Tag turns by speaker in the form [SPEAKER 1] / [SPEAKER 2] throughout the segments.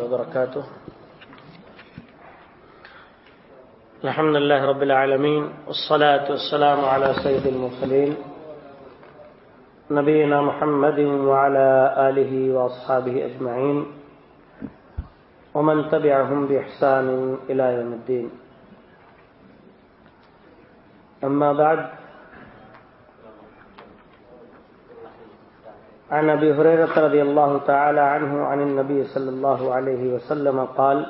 [SPEAKER 1] وبركاته. الحمد لله رب العالمين، والصلاة والسلام على سيد المرسلين، نبينا محمد وعلى آله وأصحابه أجمعين، ومن تبعهم بإحسان إلى يوم الدين. أما بعد عن ابي هريره رضي الله تعالى عنه عن النبي صلى الله عليه وسلم قال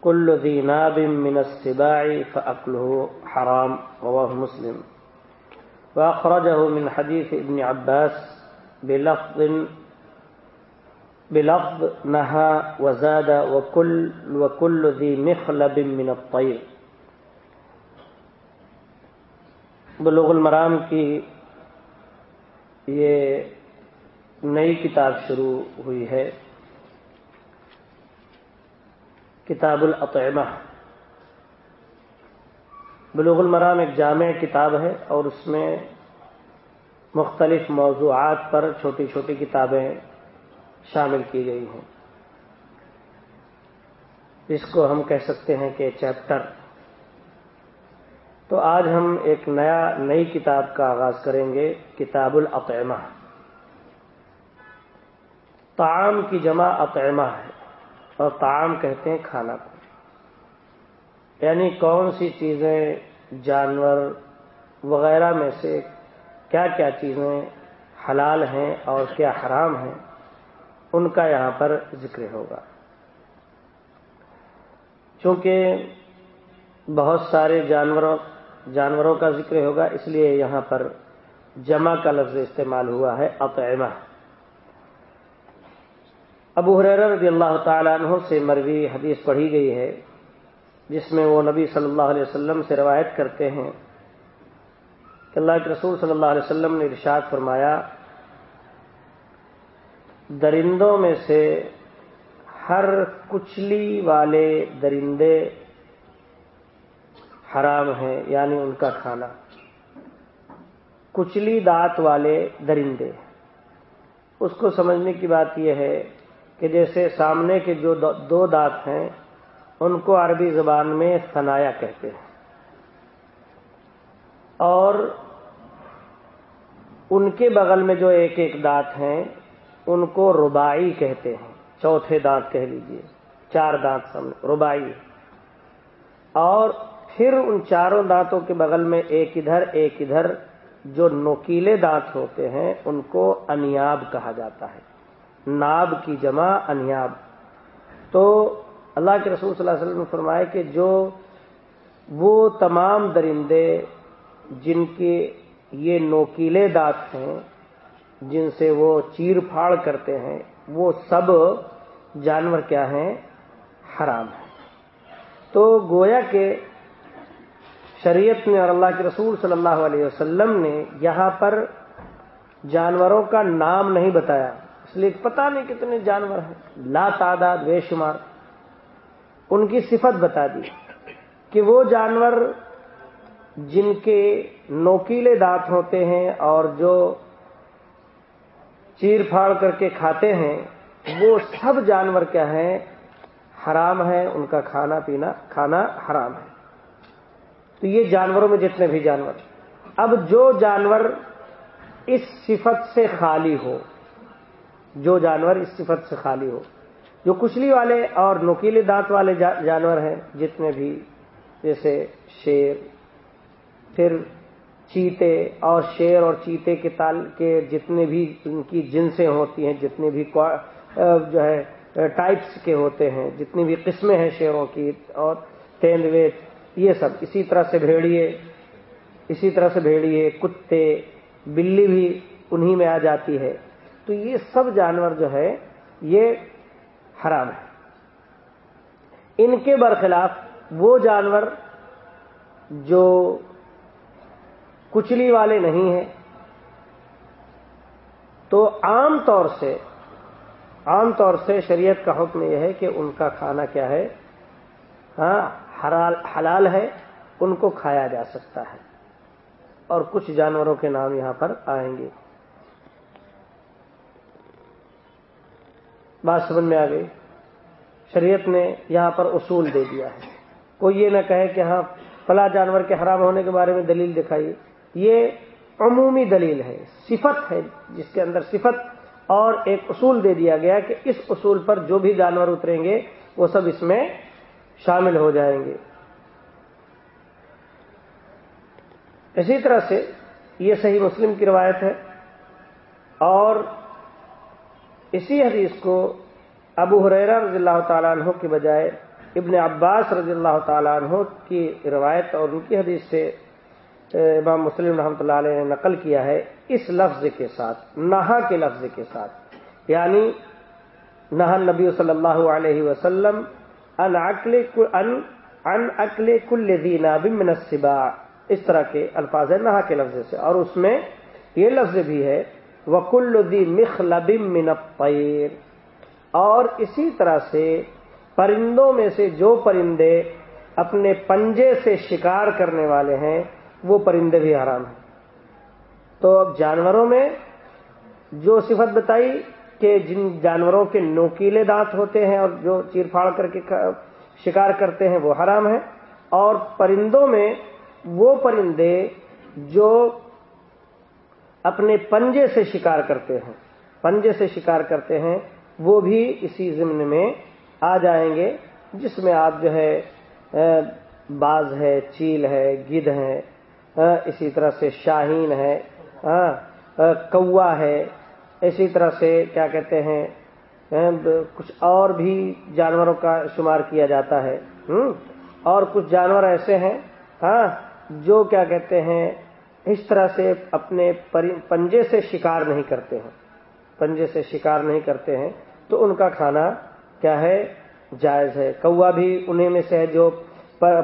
[SPEAKER 1] كل ذي ناب من السباع فاكله حرام رواه مسلم. واخرجه من حديث ابن عباس بلفظ بلفظ نهى وزاد وكل وكل ذي مخلب من الطير بلوغ المرام کی یہ نئی کتاب شروع ہوئی ہے۔ کتاب الاطعمہ۔ بلوغ المرام ایک جامع کتاب ہے اور اس میں مختلف موضوعات پر چھوٹی چھوٹی کتابیں شامل کی گئی ہیں۔ جس کو ہم کہہ سکتے ہیں کہ چیپٹر۔ تو آج ہم ایک نیا، نئی کتاب کا آغاز کریں گے، کتاب الاطعمہ تعام کی جمع اطعمہ ہے، اور تعام کہتے ہیں کھانا۔ کو یعنی کون سی چیزیں، جانور وغیرہ میں سے کیا کیا چیزیں حلال ہیں اور کیا حرام ہیں، ان کا یہاں پر ذکر ہوگا۔ چونکہ بہت سارے جانوروں جانوروں کا ذکر ہوگا، اس لیے یہاں پر جمع کا لفظ استعمال ہوا ہے، اطعمہ۔ ابو حریر رضی اللہ تعالیٰ عنہ سے مروی حدیث پڑھی گئی ہے، جس میں وہ نبی صلی اللہ علیہ وسلم سے روایت کرتے ہیں کہ اللہ کے رسول صلی اللہ علیہ وسلم نے ارشاد فرمایا، درندوں میں سے ہر کچلی والے درندے حرام ہیں یعنی ان کا کھانا۔ کچلی دانت والے درندے۔ اس کو سمجھنے کی بات یہ ہے کہ جیسے سامنے کے جو دو دانت ہیں، ان کو عربی زبان میں سنایا کہتے ہیں۔ اور ان کے بغل میں جو ایک ایک دانت ہیں، ان کو ربائی کہتے ہیں۔ چوتھے دانت کہہ لیجیے، چار دانت سامنے ربائی اور پھر ان چاروں دانتوں کے بغل میں ایک ادھر ایک ادھر جو نوکیلے دانت ہوتے ہیں، ان کو انیاب کہا جاتا ہے۔ ناب کی جمع انیاب۔ تو اللہ کے رسول صلی اللہ علیہ وسلم نے فرمایا کہ جو وہ تمام درندے جن کے یہ نوکیلے دانت ہیں، جن سے وہ چیر پھاڑ کرتے ہیں، وہ سب جانور کیا ہیں؟ حرام ہیں۔ تو گویا کہ شریعت نے اور اللہ کے رسول صلی اللہ علیہ وسلم نے یہاں پر جانوروں کا نام نہیں بتایا۔ اس لیے پتہ نہیں کتنے جانور ہیں۔ لا تعداد، بے شمار۔ ان کی صفت بتا دی کہ وہ جانور جن کے نوکیلے دانت ہوتے ہیں اور جو چیر پھاڑ کر کے کھاتے ہیں، وہ سب جانور کیا ہیں؟ حرام ہے ان کا کھانا پینا، کھانا حرام ہے۔ تو یہ جانوروں میں جتنے بھی جانور اب جو جانور اس صفت سے خالی ہو، جو جانور اس صفت سے خالی ہو، جو کچلی والے اور نوکیلے دانت والے جانور ہیں، جتنے بھی جیسے شیر، پھر چیتے اور شیر اور چیتے کے تال، کے جتنے بھی ان کی جنسیں ہوتی ہیں، جتنے بھی جو ہے، ٹائپس کے ہوتے ہیں، جتنی بھی قسمیں ہیں شیروں کی اور تیندوے یہ سب اسی طرح سے بھیڑیے، اسی طرح سے بھیڑیے، کتے، بلی بھی انہی میں آ جاتی ہے۔ تو یہ سب جانور جو ہے، یہ حرام ہے۔ ان کے برخلاف وہ جانور جو کچلی والے نہیں ہیں، تو عام طور سے، عام طور سے شریعت کا حکم یہ ہے کہ ان کا کھانا کیا ہے؟ ہاں حلال ہے، ان کو کھایا جا سکتا ہے۔ اور کچھ جانوروں کے نام یہاں پر آئیں گے۔ بات سمجھ میں آ گئی؟ شریعت نے یہاں پر اصول دے دیا ہے۔ کوئی یہ نہ کہے کہ ہاں فلاں جانور کے حرام ہونے کے بارے میں دلیل دکھائیے۔ یہ عمومی دلیل ہے، صفت ہے، جس کے اندر صفت اور ایک اصول دے دیا گیا کہ اس اصول پر جو بھی جانور اتریں گے، وہ سب اس میں شامل ہو جائیں گے۔ اسی طرح سے یہ صحیح مسلم کی روایت ہے اور اسی حدیث کو ابو حریرہ رضی اللہ تعالیٰ عنہ کے بجائے ابن عباس رضی اللہ تعالیٰ عنہ کی روایت اور ان کی حدیث سے امام مسلم رحمۃ اللہ علیہ نے نقل کیا ہے اس لفظ کے ساتھ، نہا کے لفظ کے ساتھ۔ یعنی نہ نبی صلی اللہ علیہ وسلم ان کل دینا بمنصبا اس طرح کے الفاظ ہے نہا کے لفظ سے۔ اور اس میں یہ لفظ بھی ہے، وکل دی مخلب من الطیر۔ اور اسی طرح سے پرندوں میں سے جو پرندے اپنے پنجے سے شکار کرنے والے ہیں، وہ پرندے بھی حرام ہیں۔ تو اب جانوروں میں جو صفت بتائی کہ جن جانوروں کے نوکیلے دانت ہوتے ہیں اور جو چیر پھاڑ کر کے شکار کرتے ہیں، وہ حرام ہے اور پرندوں میں وہ پرندے جو اپنے پنجے سے شکار کرتے ہیں، پنجے سے شکار کرتے ہیں، وہ بھی اسی ضمن میں آ جائیں گے، جس میں آپ جو ہے باز ہے، چیل ہے، گدھ ہے اسی طرح سے شاہین ہے کوا ہے اسی طرح سے کیا کہتے ہیں کچھ اور بھی جانوروں کا شمار کیا جاتا ہے۔ اور کچھ جانور ایسے ہیں ہاں جو کیا کہتے ہیں، اس طرح سے اپنے پنجے سے شکار نہیں کرتے ہیں۔ پنجے سے شکار نہیں کرتے ہیں۔ تو ان کا کھانا کیا ہے؟ جائز ہے۔ کوا بھی انہیں میں سے ہے جو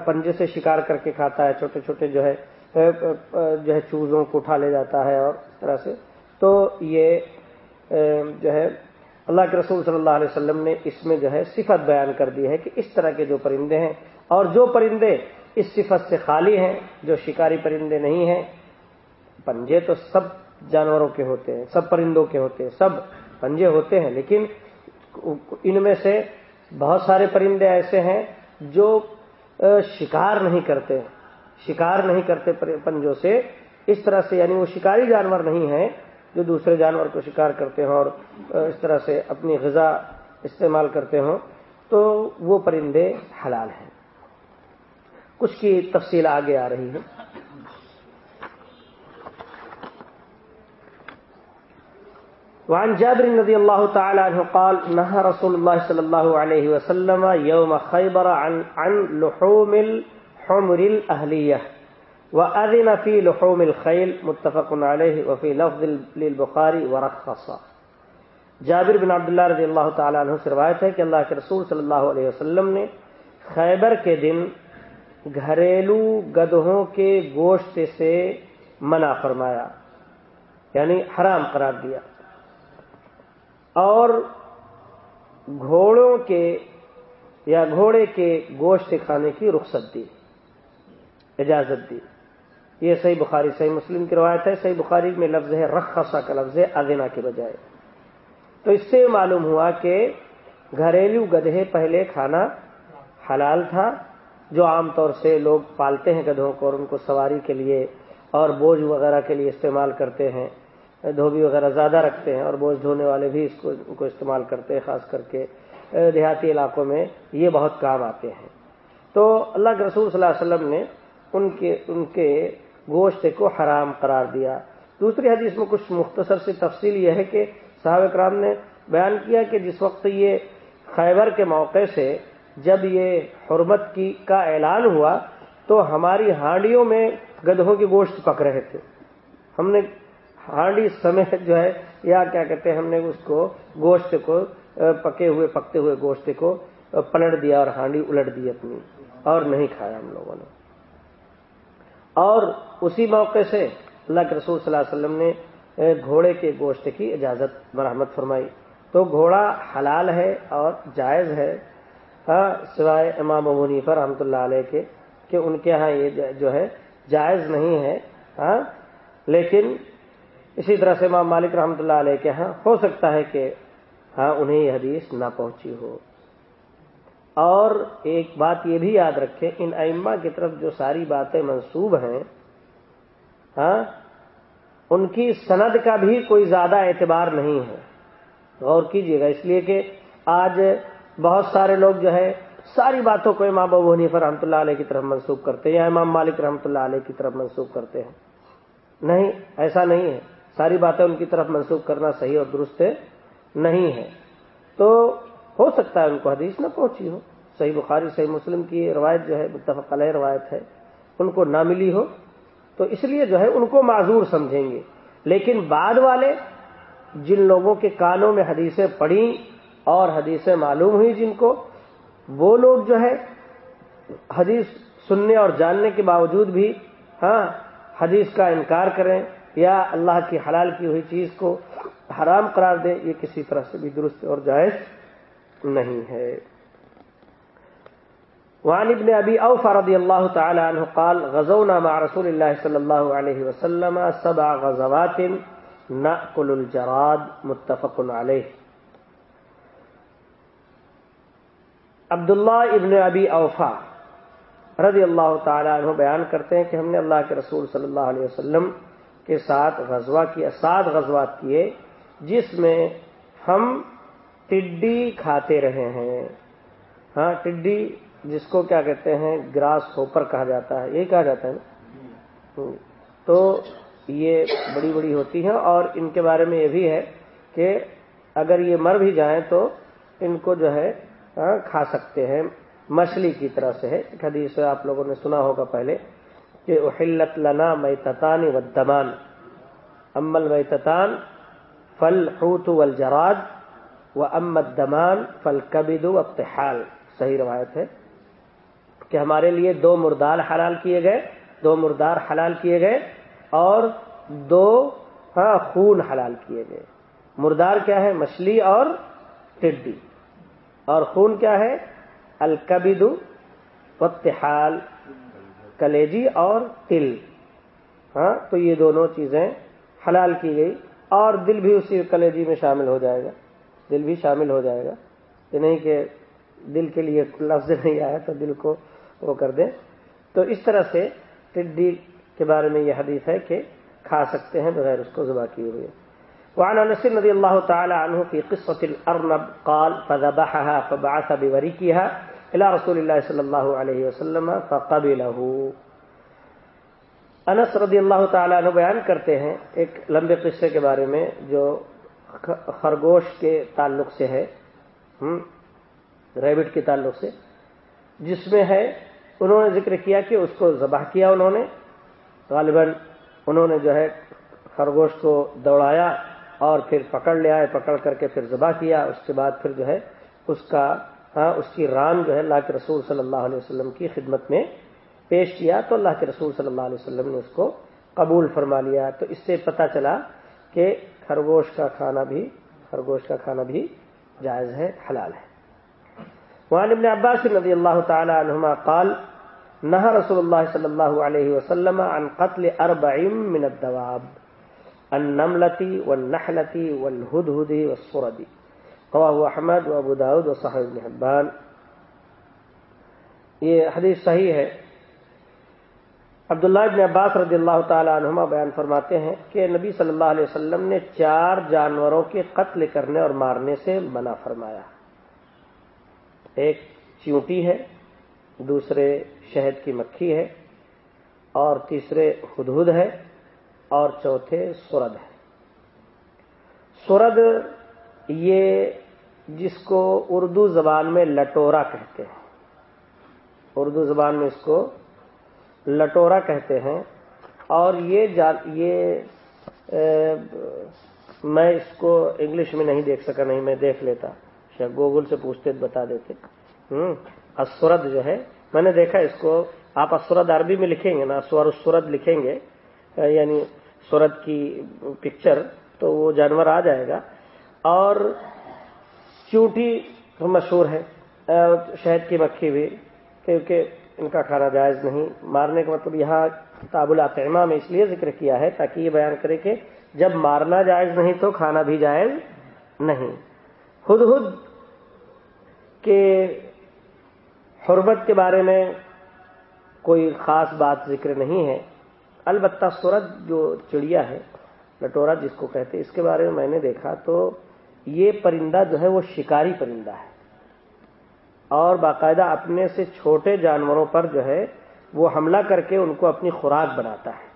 [SPEAKER 1] پنجے سے شکار کر کے کھاتا ہے۔ چھوٹے چھوٹے جو ہے جو ہے، چوزوں کو اٹھا لے جاتا ہے اور اس طرح سے۔ تو یہ جو ہے، اللہ کے رسول صلی اللہ علیہ وسلم نے اس میں جو ہے صفت بیان کر دی ہے کہ اس طرح کے جو پرندے ہیں، اور جو پرندے اس صفت سے خالی ہیں، جو شکاری پرندے نہیں ہیں، پنجے تو سب جانوروں کے ہوتے ہیں، سب پرندوں کے ہوتے ہیں، سب پنجے ہوتے ہیں، لیکن ان میں سے بہت سارے پرندے ایسے ہیں جو شکار نہیں کرتے، شکار نہیں کرتے پنجوں سے، اس طرح سے یعنی وہ شکاری جانور نہیں ہیں جو دوسرے جانور کو شکار کرتے ہوں اور اس طرح سے اپنی غذا استعمال کرتے ہوں تو وہ پرندے حلال ہیں۔ کچھ کی تفصیل آگے آ رہی ہے۔ وعن جابر رضي الله تعالى عنه قال نهى رسول الله صلى الله عليه وسلم يوم خيبر عن, عن لحوم الحمر الأهلية وأذن في لحوم الخيل متفق عليه وفي لفظ للبخاري ورخص جابر بن عبداللہ رضی اللہ تعالیٰ عنہ سے روایت ہے کہ اللہ کے رسول صلی اللہ علیہ وسلم نے خیبر کے دن گھریلو گدہوں کے گوشت سے منع فرمایا یعنی حرام قرار دیا۔ اور گھوڑوں کے یا گھوڑے کے گوشت کھانے کی رخصت دی، اجازت دی۔ یہ صحیح بخاری، صحیح مسلم کی روایت ہے، صحیح بخاری میں لفظ ہے رخصا کا لفظ ہے ادینا کے بجائے۔ تو اس سے معلوم ہوا کہ گھریلو گدھے پہلے کھانا حلال تھا، جو عام طور سے لوگ پالتے ہیں گدھوں کو اور ان کو سواری کے لیے اور بوجھ وغیرہ کے لیے استعمال کرتے ہیں، دھوبی وغیرہ زیادہ رکھتے ہیں اور بوجھ دھونے والے بھی اس کو استعمال کرتے ہیں، خاص کر کے دیہاتی علاقوں میں یہ بہت کام آتے ہیں۔ تو اللہ کے رسول صلی اللہ علیہ وسلم نے ان کے ان کے گوشت کو حرام قرار دیا۔ دوسری حدیث میں کچھ مختصر سی تفصیل یہ ہے کہ صحابہ کرام نے بیان کیا کہ جس وقت یہ خیبر کے موقع سے جب یہ حرمت کی کا اعلان ہوا تو ہماری ہانڈیوں میں گدھوں کے گوشت پک رہے تھے۔ ہم نے ہانڈی سمیت جو ہے یا کیا کہتے ہیں ہم نے اس کو گوشت کو پکے ہوئے، پکتے ہوئے گوشت کو پلٹ دیا اور ہانڈی الٹ دی اپنی اور نہیں کھایا ہم لوگوں نے۔ اور اسی موقع سے اللہ کے رسول صلی اللہ علیہ وسلم نے گھوڑے کے گوشت کی اجازت مرحمت فرمائی۔ تو گھوڑا حلال ہے اور جائز ہے۔ ہاں، سوائے امام ابونی پر رحمۃ اللہ علیہ کے، کہ ان کے ہاں یہ جو ہے جائز نہیں ہے۔ ہاں لیکن اسی طرح سے امام مالک رحمۃ اللہ علیہ کے ہاں ہو سکتا ہے کہ ہاں انہیں یہ حدیث نہ پہنچی ہو۔ اور ایک بات یہ بھی یاد رکھیں، ان ائمہ کی طرف جو ساری باتیں منسوب ہیں ہاں ان کی سند کا بھی کوئی زیادہ اعتبار نہیں ہے۔ غور کیجیے گا، اس لیے کہ آج بہت سارے لوگ جو ہے ساری باتوں کو امام ابو حنیفہ رحمۃ اللہ علیہ کی طرف منسوخ کرتے ہیں یا امام مالک رحمۃ اللہ علیہ کی طرف منسوخ کرتے ہیں۔ نہیں، ایسا نہیں ہے۔ ساری باتیں ان کی طرف منسوخ کرنا صحیح اور درست نہیں ہے۔ تو ہو سکتا ہے ان کو حدیث نہ پہنچی ہو۔ صحیح بخاری، صحیح مسلم کی روایت جو ہے، متفق علیہ روایت ہے، ان کو نہ ملی ہو۔ تو اس لیے جو ہے، ان کو معذور سمجھیں گے۔ لیکن بعد والے، جن لوگوں کے کانوں میں حدیثیں پڑھی اور حدیثیں معلوم ہوئی جن کو، وہ لوگ جو ہے، حدیث سننے اور جاننے کے باوجود بھی ہاں حدیث کا انکار کریں یا اللہ کی حلال کی ہوئی چیز کو حرام قرار دیں، یہ کسی طرح سے بھی درست اور جائز نہیں ہے۔ وعن ابن ابي اوفى رضي الله تعالى عنه قال، غزونا مع رسول الله صلى الله عليه وسلم سبع غزوات ناكل الجراد متفق عليه عبداللہ ابن ابی اوفا رضی اللہ تعالی عنہ بیان کرتے ہیں کہ ہم نے اللہ کے رسول صلی اللہ علیہ وسلم کے ساتھ غزوہ کیا، سات غزوات کیے، جس میں ہم ٹڈی کھاتے رہے ہیں۔ ہاں ٹڈی جس کو کیا کہتے ہیں، گراس ہوپر کہا جاتا ہے یہ کہا جاتا ہے نا؟ تو یہ بڑی بڑی ہوتی ہیں اور ان کے بارے میں یہ بھی ہے کہ اگر یہ مر بھی جائیں تو ان کو جو ہے ہاں، کھا سکتے ہیں۔ مچھلی کی طرح سے ہے۔ ایک حدیث آپ لوگوں نے سنا ہوگا پہلے کہ احلت لنا میتان و دمان امل میتان فل حوت والجراد و امد دمان فل کبد و ابتحال صحیح روایت ہے کہ ہمارے لیے دو مردار حلال کیے گئے، دو مردار حلال کیے گئے اور دو ہاں خون حلال کیے گئے۔ مردار کیا ہے؟ مچھلی اور ٹڈی۔ اور خون کیا ہے؟ الکبد وتحال کلیجی اور تل۔ ہاں تو یہ دونوں چیزیں حلال کی گئی اور دل بھی اسی کلیجی میں شامل ہو جائے گا۔ دل بھی شامل ہو جائے گا۔ یہ نہیں کہ دل کے لیے لفظ نہیں آیا تو دل کو وہ کر دیں۔ تو اس طرح سے ٹڈی کے بارے میں یہ حدیث ہے کہ کھا سکتے ہیں بغیر اس کو ذبح کیے ہوئے۔ وعن انس رضي الله تعالى عنه في قصة الأرنب قال، فذبحها فبعث بوريكها إلى رسول الله صلى الله عليه وسلم فقبله۔ انس رضی اللہ تعالیٰ عنہ بیان کرتے ہیں ایک لمبے قصے کے بارے میں جو خرگوش کے تعلق سے ہے ریبٹ کے تعلق سے، جس میں ہے، انہوں نے ذکر کیا کہ اس کو ذبح کیا انہوں نے، غالباً انہوں نے جو ہے خرگوش کو دوڑایا اور پھر پکڑ لے آئے، پکڑ کر کے پھر ذبح کیا، اس کے بعد پھر جو ہے اس کا ہاں اس کی ران جو ہے اللہ کے رسول صلی اللہ علیہ وسلم کی خدمت میں پیش کیا، تو اللہ کے رسول صلی اللہ علیہ وسلم نے اس کو قبول فرما لیا۔ تو اس سے پتہ چلا کہ خرگوش کا کھانا بھی خرگوش کا کھانا بھی جائز ہے، حلال ہے۔ وعن ابن عباس رضی اللہ تعالی عنہما قال، نہا رسول اللہ صلی اللہ علیہ وسلم عن قتل اربع من الدواب النملتی والنحلتی والهدهد والصردی رواه احمد و ابو داود و صاحب ابن حبان۔ یہ حدیث صحیح ہے۔ عبداللہ ابن عباس رضی اللہ تعالی عنہما بیان فرماتے ہیں کہ نبی صلی اللہ علیہ وسلم نے چار جانوروں کے قتل کرنے اور مارنے سے منع فرمایا۔ ایک چیونٹی ہے، دوسرے شہد کی مکھی ہے اور تیسرے ہدہد ہے اور چوتھے سورد ہے۔ سورد یہ جس کو اردو زبان میں لٹورا کہتے ہیں۔ اردو زبان میں اس کو لٹورا کہتے ہیں اور یہ یہ میں اس کو انگلش میں نہیں دیکھ سکا، نہیں میں دیکھ لیتا۔ شاید گوگل سے پوچھتے بتا دیتے۔ ہوں اسورد جو ہے، میں نے دیکھا اس کو، آپ اسورد عربی میں لکھیں گے نا، سور سورد لکھیں گے یعنی سورت کی پکچر، تو وہ جانور آ جائے گا۔ اور چونٹی مشہور ہے شہد کی مکھی بھی، کیونکہ ان کا کھانا جائز نہیں۔ مارنے کا مطلب یہاں کتاب العطمہ میں اس لیے ذکر کیا ہے تاکہ یہ بیان کرے کہ جب مارنا جائز نہیں تو کھانا بھی جائز نہیں۔ خود خود کے حربت کے بارے میں کوئی خاص بات ذکر نہیں ہے۔ البتہ سورج جو چڑیا ہے، لٹورا جس کو کہتے اس کے بارے میں میں نے دیکھا تو یہ پرندہ جو ہے وہ شکاری پرندہ ہے۔ اور باقاعدہ اپنے سے چھوٹے جانوروں پر جو ہے وہ حملہ کر کے ان کو اپنی خوراک بناتا ہے۔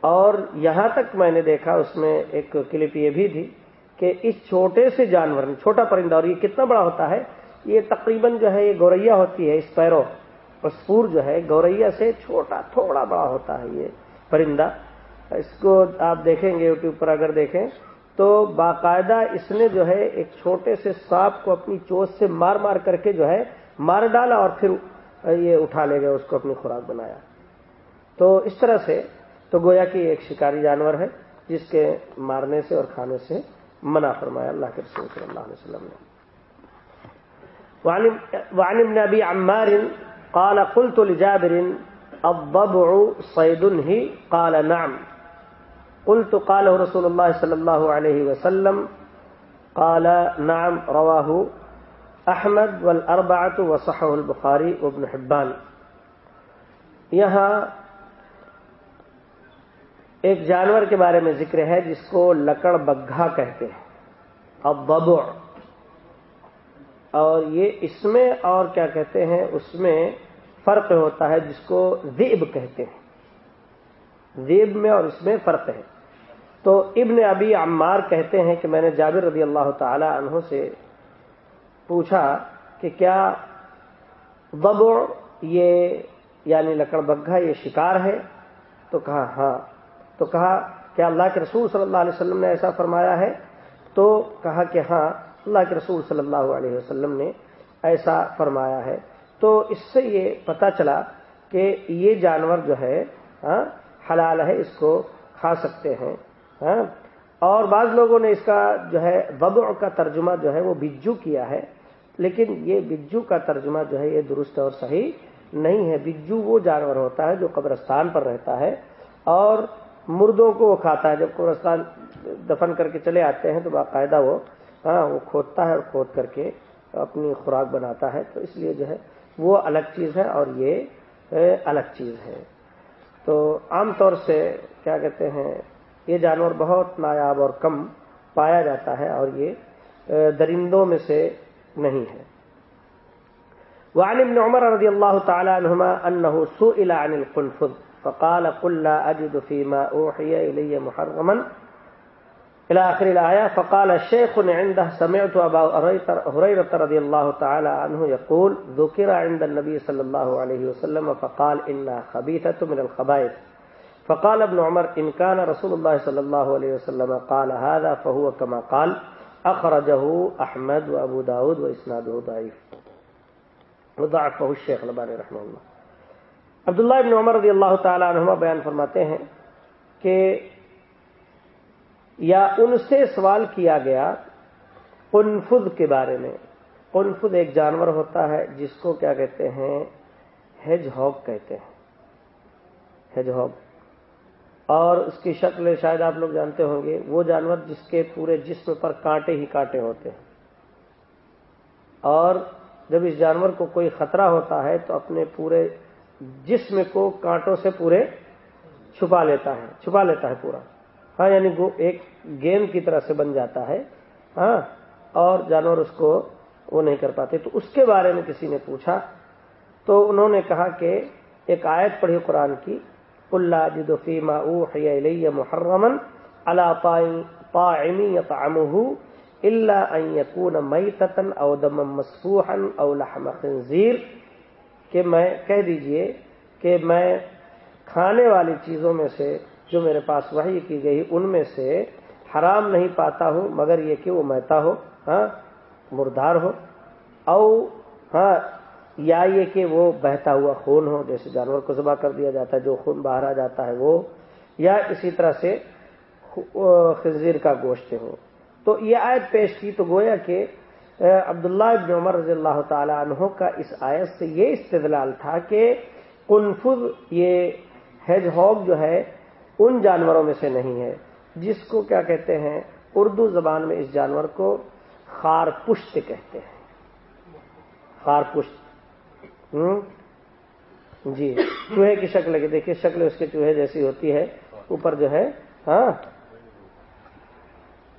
[SPEAKER 1] اور یہاں تک میں نے دیکھا، اس میں ایک کلپ یہ بھی تھی کہ اس چھوٹے سے جانور، چھوٹا پرندہ، اور یہ کتنا بڑا ہوتا ہے، یہ تقریباً جو ہے یہ گوریا ہوتی ہے اس پیرو اسپور جو ہے گوریا سے چھوٹا، تھوڑا بڑا ہوتا ہے یہ پرندہ۔ اس کو آپ دیکھیں گے یوٹیوب پر، اگر دیکھیں تو باقاعدہ اس نے جو ہے ایک چھوٹے سے سانپ کو اپنی چوٹ سے مار مار کر کے جو ہے مار ڈالا اور پھر یہ اٹھا لے گئے اس کو اپنی خوراک بنایا۔ تو اس طرح سے تو گویا کہ ایک شکاری جانور ہے جس کے مارنے سے اور کھانے سے منع فرمایا اللہ کے رسول صلی اللہ علیہ وسلم نے۔ وعن ابن ابي عمار قال قلت لجابر، الضبع صيد هي قال نعم۔ قلت قاله رسول الله صلى الله عليه وسلم، قال، نعم، رواه احمد والاربعه وصححه البخاري وابن حبان. یہاں ایک جانور کے بارے میں ذکر ہے جس کو لکڑ بگھا کہتے ہیں اب اور یہ اس میں اور کیا کہتے ہیں، اس میں فرق ہوتا ہے جس کو ذیب کہتے ہیں۔ ذیب میں اور اس میں فرق ہے۔ تو ابن ابی عمار کہتے ہیں کہ میں نے جابر رضی اللہ تعالی عنہ سے پوچھا کہ کیا ببو یہ یعنی لکڑ بگھا یہ شکار ہے؟ تو کہا ہاں۔ تو کہا کیا اللہ کے رسول صلی اللہ علیہ وسلم نے ایسا فرمایا ہے؟ تو کہا کہ ہاں اللہ کے رسول صلی اللہ علیہ وسلم نے ایسا فرمایا ہے۔ تو اس سے یہ پتا چلا کہ یہ جانور جو ہے ہاں، حلال ہے اس کو کھا سکتے ہیں۔ ہاں، اور بعض لوگوں نے اس کا جو ہے وبع کا ترجمہ جو ہے وہ بجو کیا ہے لیکن یہ بجو کا ترجمہ جو ہے یہ درست اور صحیح نہیں ہے۔ بجو وہ جانور ہوتا ہے جو قبرستان پر رہتا ہے اور مردوں کو وہ کھاتا ہے۔ جب قبرستان دفن کر کے چلے آتے ہیں تو باقاعدہ وہ ہاں وہ کھودتا ہے اور کھود کر کے اپنی خوراک بناتا ہے۔ تو اس لیے جو ہے وہ الگ چیز ہے اور یہ الگ چیز ہے۔ تو عام طور سے کیا کہتے ہیں یہ جانور بہت نایاب اور کم پایا جاتا ہے اور یہ درندوں میں سے نہیں ہے۔ وعن ابن عمر رضی اللہ تعالی عنہما انه سئل عن القنفذ فقال قل لا اجد فيما اوحي الي محرما إلى آخر الآية فقال الشيخ عنده سمعت أبا هريرة رضي الله تعالى عنه يقول ذكر عند النبي صلى الله عليه وسلم فقال إنها خبيثة من الخبائث۔ فقال ابن عمر، إن كان رسول الله صلى الله عليه وسلم قال هذا فهو كما قال، أخرجه أحمد وأبو داود وإسناده ضعيف. وضعفه الشيخ لباني رحمه الله. عبداللہ ابن عمر رضی اللہ تعالی عنہما بیان فرماتے ہیں کہ یا ان سے سوال کیا گیا قنفذ کے بارے میں۔ قنفذ ایک جانور ہوتا ہے جس کو کیا کہتے ہیں ہیج ہاک کہتے ہیں۔ ہیج ہاک اور اس کی شکل شاید آپ لوگ جانتے ہوں گے، وہ جانور جس کے پورے جسم پر کانٹے ہی کانٹے ہوتے ہیں۔ اور جب اس جانور کو کوئی خطرہ ہوتا ہے تو اپنے پورے جسم کو کانٹوں سے پورے چھپا لیتا ہے، چھپا لیتا ہے پورا۔ ہاں یعنی وہ ایک گیم کی طرح سے بن جاتا ہے۔ ہاں اور جانور اس کو وہ نہیں کر پاتے۔ تو اس کے بارے میں کسی نے پوچھا تو انہوں نے کہا کہ ایک آیت پڑھی قرآن کی اللہ جدفی ما اوحی محرمن اللہ طاعمی یطعمه الا ان يكون میتتا او دما مسفوحا او لحم خنزیر کہ میں کہہ دیجیے کہ میں کھانے والی چیزوں میں سے جو میرے پاس وحی کی گئی ان میں سے حرام نہیں پاتا ہوں، مگر یہ کہ وہ مہتا ہو ہاں مردار ہو، او ہاں یا یہ کہ وہ بہتا ہوا خون ہو، جیسے جانور کو ذبح کر دیا جاتا ہے، جو خون باہر آ جاتا ہے وہ، یا اسی طرح سے خنزیر کا گوشت ہو۔ تو یہ آیت پیش کی تو گویا کہ عبداللہ ابن عمر رضی اللہ تعالی عنہ کا اس آیت سے یہ استدلال تھا کہ کنفظ یہ ہیج ہاگ جو ہے ان جانوروں میں سے نہیں ہے، جس کو کیا کہتے ہیں، اردو زبان میں اس جانور کو خار پشت کہتے ہیں۔ خار پشت جی چوہے کی شکل کی دیکھیے، شکل اس کے چوہے جیسی ہوتی ہے، اوپر جو ہے ہاں؟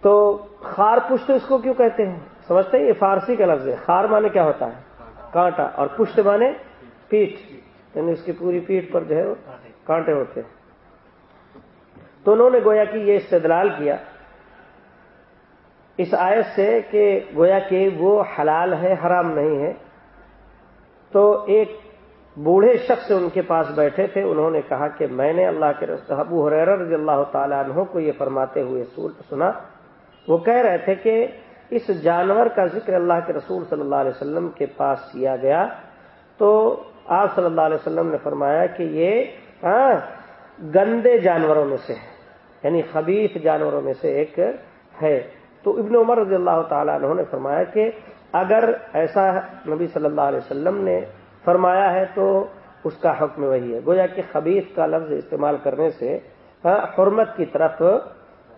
[SPEAKER 1] تو خار پشت اس کو کیوں کہتے ہیں؟ سمجھتے ہیں؟ یہ فارسی کا لفظ ہے۔ خار مانے کیا ہوتا ہے؟ کانٹا، اور پشت مانے پیٹ یعنی اس کی پوری پیٹ پر جو ہے کانٹے ہوتے ہیں۔ تو انہوں نے گویا کہ یہ استدلال کیا۔ اس آیت سے کہ گویا کہ وہ حلال ہے، حرام نہیں ہے۔ تو ایک بوڑھے شخص ان کے پاس بیٹھے تھے، انہوں نے کہا کہ میں نے اللہ کے ابو حریر رضی اللہ تعالیٰ عنہ کو یہ فرماتے ہوئے سنا۔ وہ کہہ رہے تھے کہ اس جانور کا ذکر اللہ کے رسول صلی اللہ علیہ وسلم کے پاس کیا گیا۔ تو آپ صلی اللہ علیہ وسلم نے فرمایا کہ یہ ہاں گندے جانوروں میں سے ہے یعنی خبیف جانوروں میں سے ایک ہے۔ تو ابن عمر رضی اللہ تعالیٰ عنہ نے فرمایا کہ اگر ایسا نبی صلی اللہ علیہ وسلم نے فرمایا ہے تو اس کا حکم وہی ہے۔ گویا کہ خبیف کا لفظ استعمال کرنے سے ہاں، حرمت کی طرف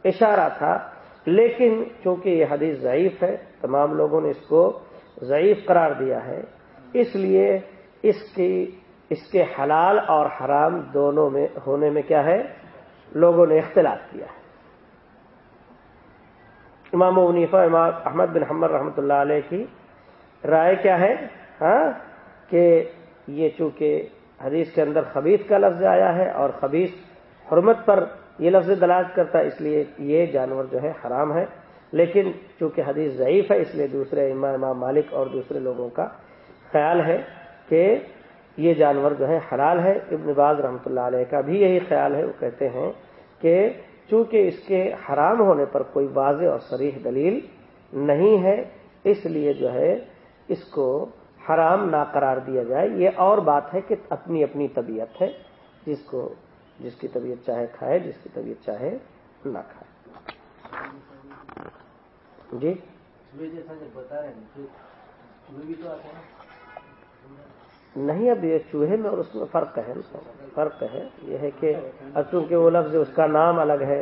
[SPEAKER 1] اشارہ تھا، لیکن چونکہ یہ حدیث ضعیف ہے، تمام لوگوں نے اس کو ضعیف قرار دیا ہے، اس لیے اس کی، اس کے حلال اور حرام دونوں میں ہونے میں کیا ہے؟ لوگوں نے اختلاف کیا ہے۔ امام ونیفا امام احمد بن حمد رحمۃ اللہ علیہ کی رائے کیا ہے؟ ہاں کہ یہ چونکہ حدیث کے اندر خبیص کا لفظ آیا ہے اور خبیص حرمت پر یہ لفظ دلاز کرتا ہے، اس لیے یہ جانور جو ہے حرام ہے۔ لیکن چونکہ حدیث ضعیف ہے، اس لیے دوسرے امام امام مالک اور دوسرے لوگوں کا خیال ہے کہ یہ جانور جو ہے حلال ہے۔ ابن باز رحمۃ اللہ علیہ کا بھی یہی خیال ہے، وہ کہتے ہیں کہ چونکہ اس کے حرام ہونے پر کوئی واضح اور سریح دلیل نہیں ہے، اس لیے جو ہے اس کو حرام نہ قرار دیا جائے۔ یہ اور بات ہے کہ اپنی اپنی طبیعت ہے، جس کو، جس کی طبیعت چاہے کھائے، جس کی طبیعت چاہے نہ کھائے۔ جی؟ جیسا نہیں اب یہ چوہے میں اور اس میں فرق ہے فرق ہے یہ ہے کہ چونکہ وہ لفظ اس کا نام الگ ہے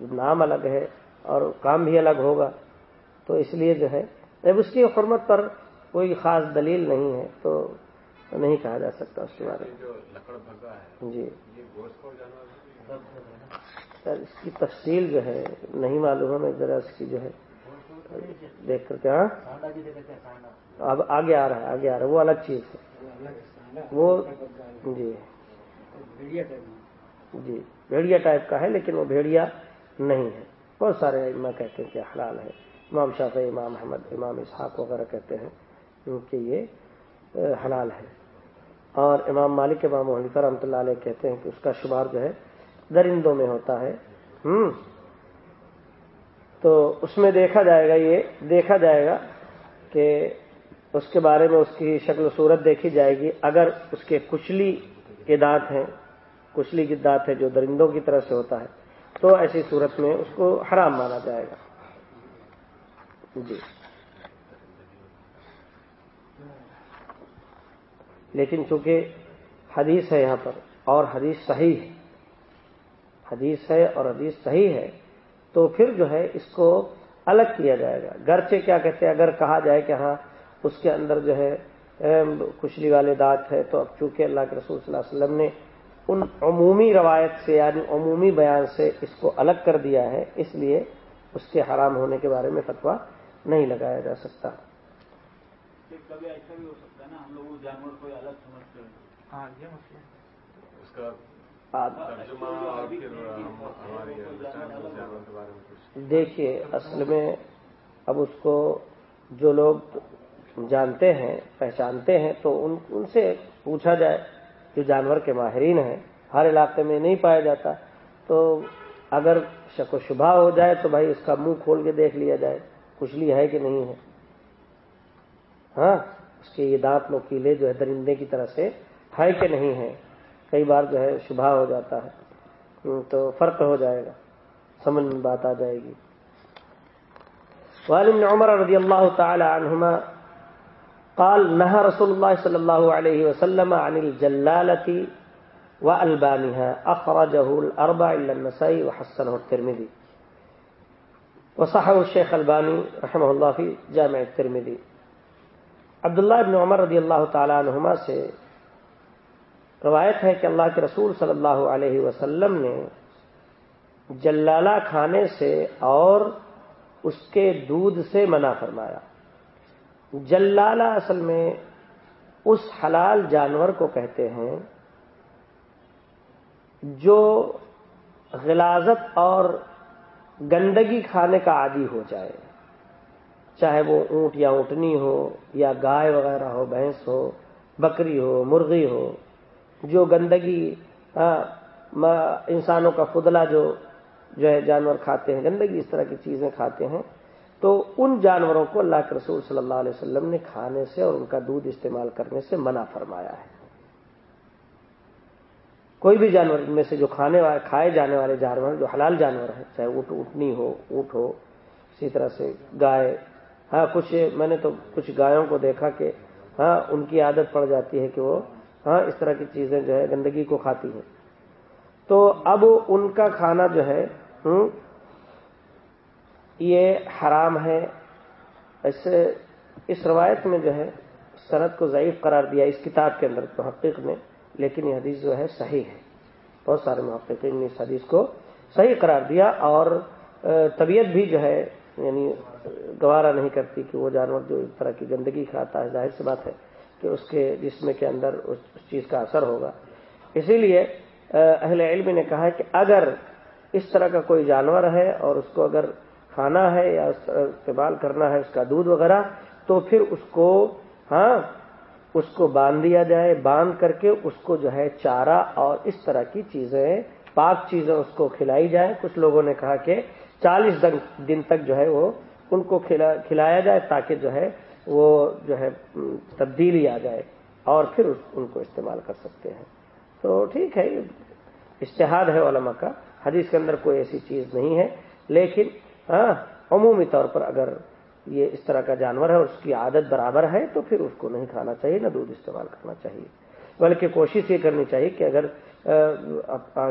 [SPEAKER 1] نام الگ ہے اور کام بھی الگ ہوگا تو اس لیے جو ہے اب اس کی حرمت پر کوئی خاص دلیل نہیں ہے تو نہیں کہا جا سکتا اس کے بارے میں۔ جی۔ سر اس کی تفصیل جو ہے نہیں معلوم ہے ذرا اس کی جو ہے۔ دیکھ کر کے ہاں؟ اب آگے آ رہا ہے، آگے آ رہا ہے، وہ الگ چیز ہے۔ وہ جی۔ جی بھیڑیا ٹائپ کا ہے، لیکن وہ بھیڑیا نہیں ہے۔ بہت سارے اما کہتے ہیں کہ حلال ہے۔ امام شاف امام احمد، امام اسحاق وغیرہ کہتے ہیں کہ یہ حلال ہے۔ اور امام مالک، امام حلیفہ رحمۃ اللہ علیہ کہتے ہیں کہ اس کا شمار جو ہے، درندوں میں ہوتا ہے۔ ہوں۔ تو اس میں دیکھا جائے گا یہ، دیکھا جائے گا کہ اس کے بارے میں اس کی شکل و صورت دیکھی جائے گی۔ اگر اس کے کچلی کے دانت ہیں، کچلی کی دانت ہے جو درندوں کی طرح سے ہوتا ہے، تو ایسی صورت میں اس کو حرام مانا جائے گا۔ جی۔ لیکن چونکہ حدیث ہے یہاں پر اور حدیث صحیح ہے، حدیث ہے اور حدیث صحیح ہے تو پھر جو ہے اس کو الگ کیا جائے گا۔ گرچہ کیا کہتے ہیں؟ اگر کہا جائے کہ ہاں اس کے اندر جو ہے کچلی والے دانت ہے تو اب چونکہ اللہ کے رسول صلی اللہ علیہ وسلم نے ان عمومی روایت سے یعنی عمومی بیان سے اس کو الگ کر دیا ہے اس لیے اس کے حرام ہونے کے بارے میں فتوا نہیں لگایا جا سکتا۔ کبھی ایسا بھی ہو سکتا ہے نا ہم لوگ جانور کو الگ سمجھتے ہیں۔ ہاں یہ مسئلہ دیکھیے، اصل میں اب اس کو جو لوگ جانتے ہیں، پہچانتے ہیں، تو ان ان سے پوچھا جائے جو جانور کے ماہرین ہیں، ہر علاقے میں نہیں پایا جاتا۔ تو اگر شک و شبہ ہو جائے تو بھائی اس کا منہ کھول کے دیکھ لیا جائے کچلی ہے کہ نہیں ہے۔ ہاں اس کے یہ دانت نوکیلے جو ہے، درندے کی طرح سے ہے کہ نہیں ہے۔ کئی بار جو ہے شبہ ہو جاتا ہے۔ تو فرق ہو جائے گا۔ سمجھ میں بات آ جائے گی۔ والم عمر رضی اللہ تعالی عنہما قال نهى رسول الله صلى الله عليه وسلم عن الجلالة وألبانها أخرجه الأربع إلا النسائي وحسنه الترمذي وصح الشیخ البانی رحمہ اللہ فی جامع ترمیدی عبداللہ ابن عمر رضی اللہ تعالیٰ عنہما سے روایت ہے کہ اللہ کے رسول صلی اللہ علیہ وسلم نے جلالہ کھانے سے اور اس کے دودھ سے منع فرمایا۔ جلالہ اصل میں اس حلال جانور کو کہتے ہیں جو غلازت اور گندگی کھانے کا عادی ہو جائے۔ چاہے وہ اونٹ یا اونٹنی ہو یا گائے وغیرہ ہو، بھینس ہو، بکری ہو، مرغی ہو جو گندگی انسانوں کا فضلہ جو جو ہے، جانور کھاتے ہیں، گندگی اس طرح کی چیزیں کھاتے ہیں، تو ان جانوروں کو اللہ کے رسول صلی اللہ علیہ وسلم نے کھانے سے اور ان کا دودھ استعمال کرنے سے منع فرمایا ہے۔ کوئی بھی جانور ان میں سے جو کھانے والے، کھائے جانے والے جانور، جو حلال جانور ہیں، چاہے اونٹ، اونٹنی ہو، اونٹ ہو، اسی طرح سے گائے۔ ہاں کچھ، میں نے تو کچھ گایوں کو دیکھا کہ ہاں ان کی عادت پڑ جاتی ہے کہ وہ ہاں اس طرح کی چیزیں جو ہے گندگی کو کھاتی ہیں۔ تو اب ان کا کھانا جو ہے یہ حرام ہے۔ ایسے اس روایت میں جو ہے صنعت کو ضعیف قرار دیا اس کتاب کے اندر محقق نے، لیکن یہ حدیث جو ہے صحیح ہے۔ بہت سارے محققین نے اس حدیث کو صحیح قرار دیا اور طبیعت بھی جو ہے یعنی گوارا نہیں کرتی کہ وہ جانور جو اس طرح کی گندگی کھاتا ہے، ظاہر سی بات ہے۔ کہ اس کے جسم کے اندر اس چیز کا اثر ہوگا۔ اسی لیے اہل علم نے کہا کہ اگر اس طرح کا کوئی جانور ہے اور اس کو اگر کھانا ہے یا استعمال کرنا ہے، اس کا دودھ وغیرہ، تو پھر اس کو ہاں اس کو باندھ دیا جائے، باندھ کر کے اس کو جو ہے چارہ اور اس طرح کی چیزیں، پاک چیزیں اس کو کھلائی جائے کچھ لوگوں نے کہا کہ چالیس دن تک جو ہے وہ ان کو کھلایا جائے تاکہ جو ہے وہ جو ہے تبدیلی آ جائے اور پھر ان کو استعمال کر سکتے ہیں۔ تو ٹھیک ہے اشتہاد ہے علماء کا۔ حدیث کے اندر کوئی ایسی چیز نہیں ہے، لیکن ہاں عمومی طور پر اگر یہ اس طرح کا جانور ہے اور اس کی عادت برابر ہے، تو پھر اس کو نہیں کھانا چاہیے، نہ دودھ استعمال کرنا چاہیے۔ بلکہ کوشش یہ کرنی چاہیے کہ اگر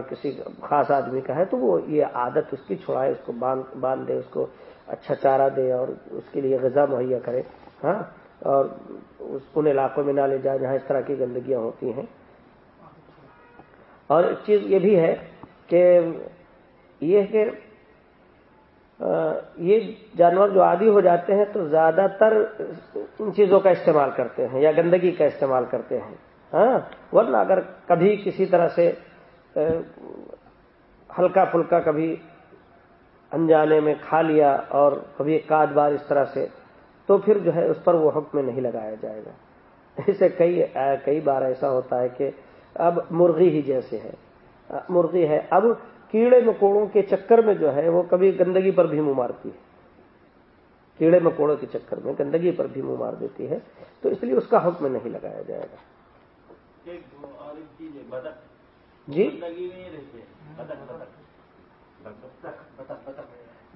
[SPEAKER 1] کسی خاص آدمی کا ہے، تو وہ یہ عادت اس کی چھوڑائے اس کو باندھ دے، اس کو اچھا چارہ دے اور اس کے لیے غذا مہیا کرے۔ ہاں اور ان علاقوں میں نہ لے جائے جہاں اس طرح کی گندگیاں ہوتی ہیں۔ اور ایک چیز یہ بھی ہے کہ یہ کہ یہ جانور جو عادی ہو جاتے ہیں تو زیادہ تر ان چیزوں کا استعمال کرتے ہیں یا گندگی کا استعمال کرتے ہیں۔ ہاں ورنہ اگر کبھی کسی طرح سے ہلکا پھلکا کبھی انجانے میں کھا لیا اور کبھی ایک آدھ بار اس طرح سے تو پھر جو ہے اس پر وہ حکم نہیں لگایا جائے گا۔ اسے کئی کئی بار ایسا ہوتا ہے کہ اب مرغی ہی جیسے ہے۔ مرغی ہے۔ اب کیڑے مکوڑوں کے چکر میں جو ہے وہ کبھی گندگی پر بھی منہ مارتی ہے۔ کیڑے مکوڑوں کے چکر میں گندگی پر بھی منہ مار دیتی ہے۔ تو اس لیے اس کا حکم نہیں لگایا جائے گا۔ جی؟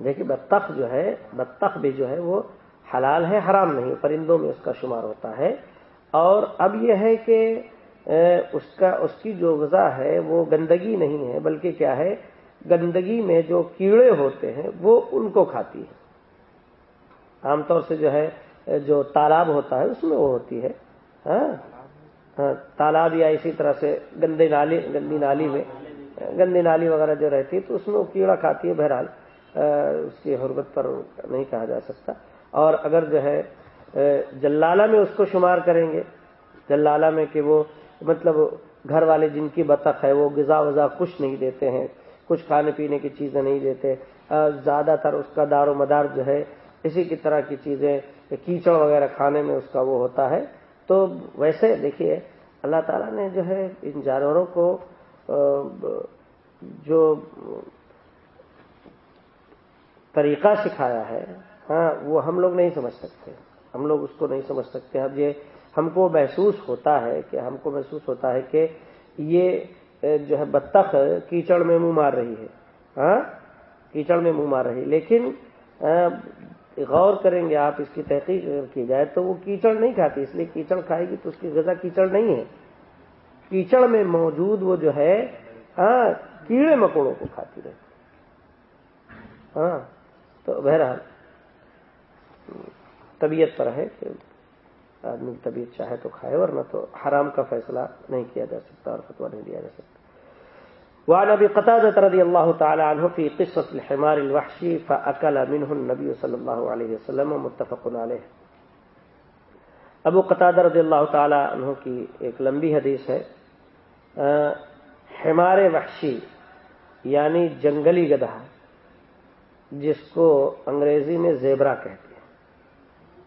[SPEAKER 1] دیکھیے، بطخ جو ہے، بطخ بھی جو ہے وہ حلال ہے حرام نہیں پرندوں میں اس کا شمار ہوتا ہے۔ اور اب یہ ہے کہ اس کا اس کی جو غذا ہے وہ گندگی نہیں ہے بلکہ کیا ہے گندگی میں جو کیڑے ہوتے ہیں وہ ان کو کھاتی ہے۔ عام طور سے جو ہے جو تالاب ہوتا ہے اس میں وہ ہوتی ہے۔ ہاں, ہاں، تالاب یا اسی طرح سے گندے نالی گندی نالی میں گندی نالی وغیرہ جو رہتی ہے تو اس میں وہ کیڑا کھاتی ہے بہرحال۔ اس کی حربت پر نہیں کہا جا سکتا۔ اور اگر جو ہے جلالہ میں اس کو شمار کریں گے۔ جلالہ میں کہ وہ مطلب گھر والے جن کی بطخ ہے، وہ غذا وزا کچھ نہیں دیتے ہیں، کچھ کھانے پینے کی چیزیں نہیں دیتے۔ زیادہ تر اس کا دار و مدار جو ہے، اسی کی طرح کی چیزیں، کیچڑ وغیرہ کھانے میں اس کا وہ ہوتا ہے۔ تو ویسے دیکھیے، اللہ تعالیٰ نے جو ہے ان جانوروں کو جو طریقہ سکھایا ہے ہاں وہ ہم لوگ نہیں سمجھ سکتے۔ ہم لوگ اس کو نہیں سمجھ سکتے۔ اب یہ ہم کو محسوس ہوتا ہے کہ، ہم کو محسوس ہوتا ہے کہ یہ جو ہے بطخ کیچڑ میں منہ مار رہی ہے۔ ہاں کیچڑ میں منہ مار رہی لیکن غور کریں گے آپ، اس کی تحقیق کی جائے تو وہ کیچڑ نہیں کھاتی، اس لیے کیچڑ کھائے گی تو اس کی غذا کیچڑ نہیں ہے۔ کیچڑ میں موجود وہ جو ہے ہاں کیڑے مکوڑوں کو کھاتی رہتی۔ ہاں تو بہرحال طبیعت پر ہے کہ آدمی کی طبیعت چاہے تو کھائے، ورنہ تو حرام کا فیصلہ نہیں کیا جا سکتا اور فتوا نہیں دیا جا سکتا۔ وعن ابي قتادة رضي الله تعالى عنه في قصة الحمار الوحشي فأكل منه النبي صلى الله عليه وسلم متفق عليه ابو قطادہ رضی اللہ تعالی عنہ کی ایک لمبی حدیث ہے۔ حمار وحشی یعنی جنگلی گدھا، جس کو انگریزی میں زیبرا کہتے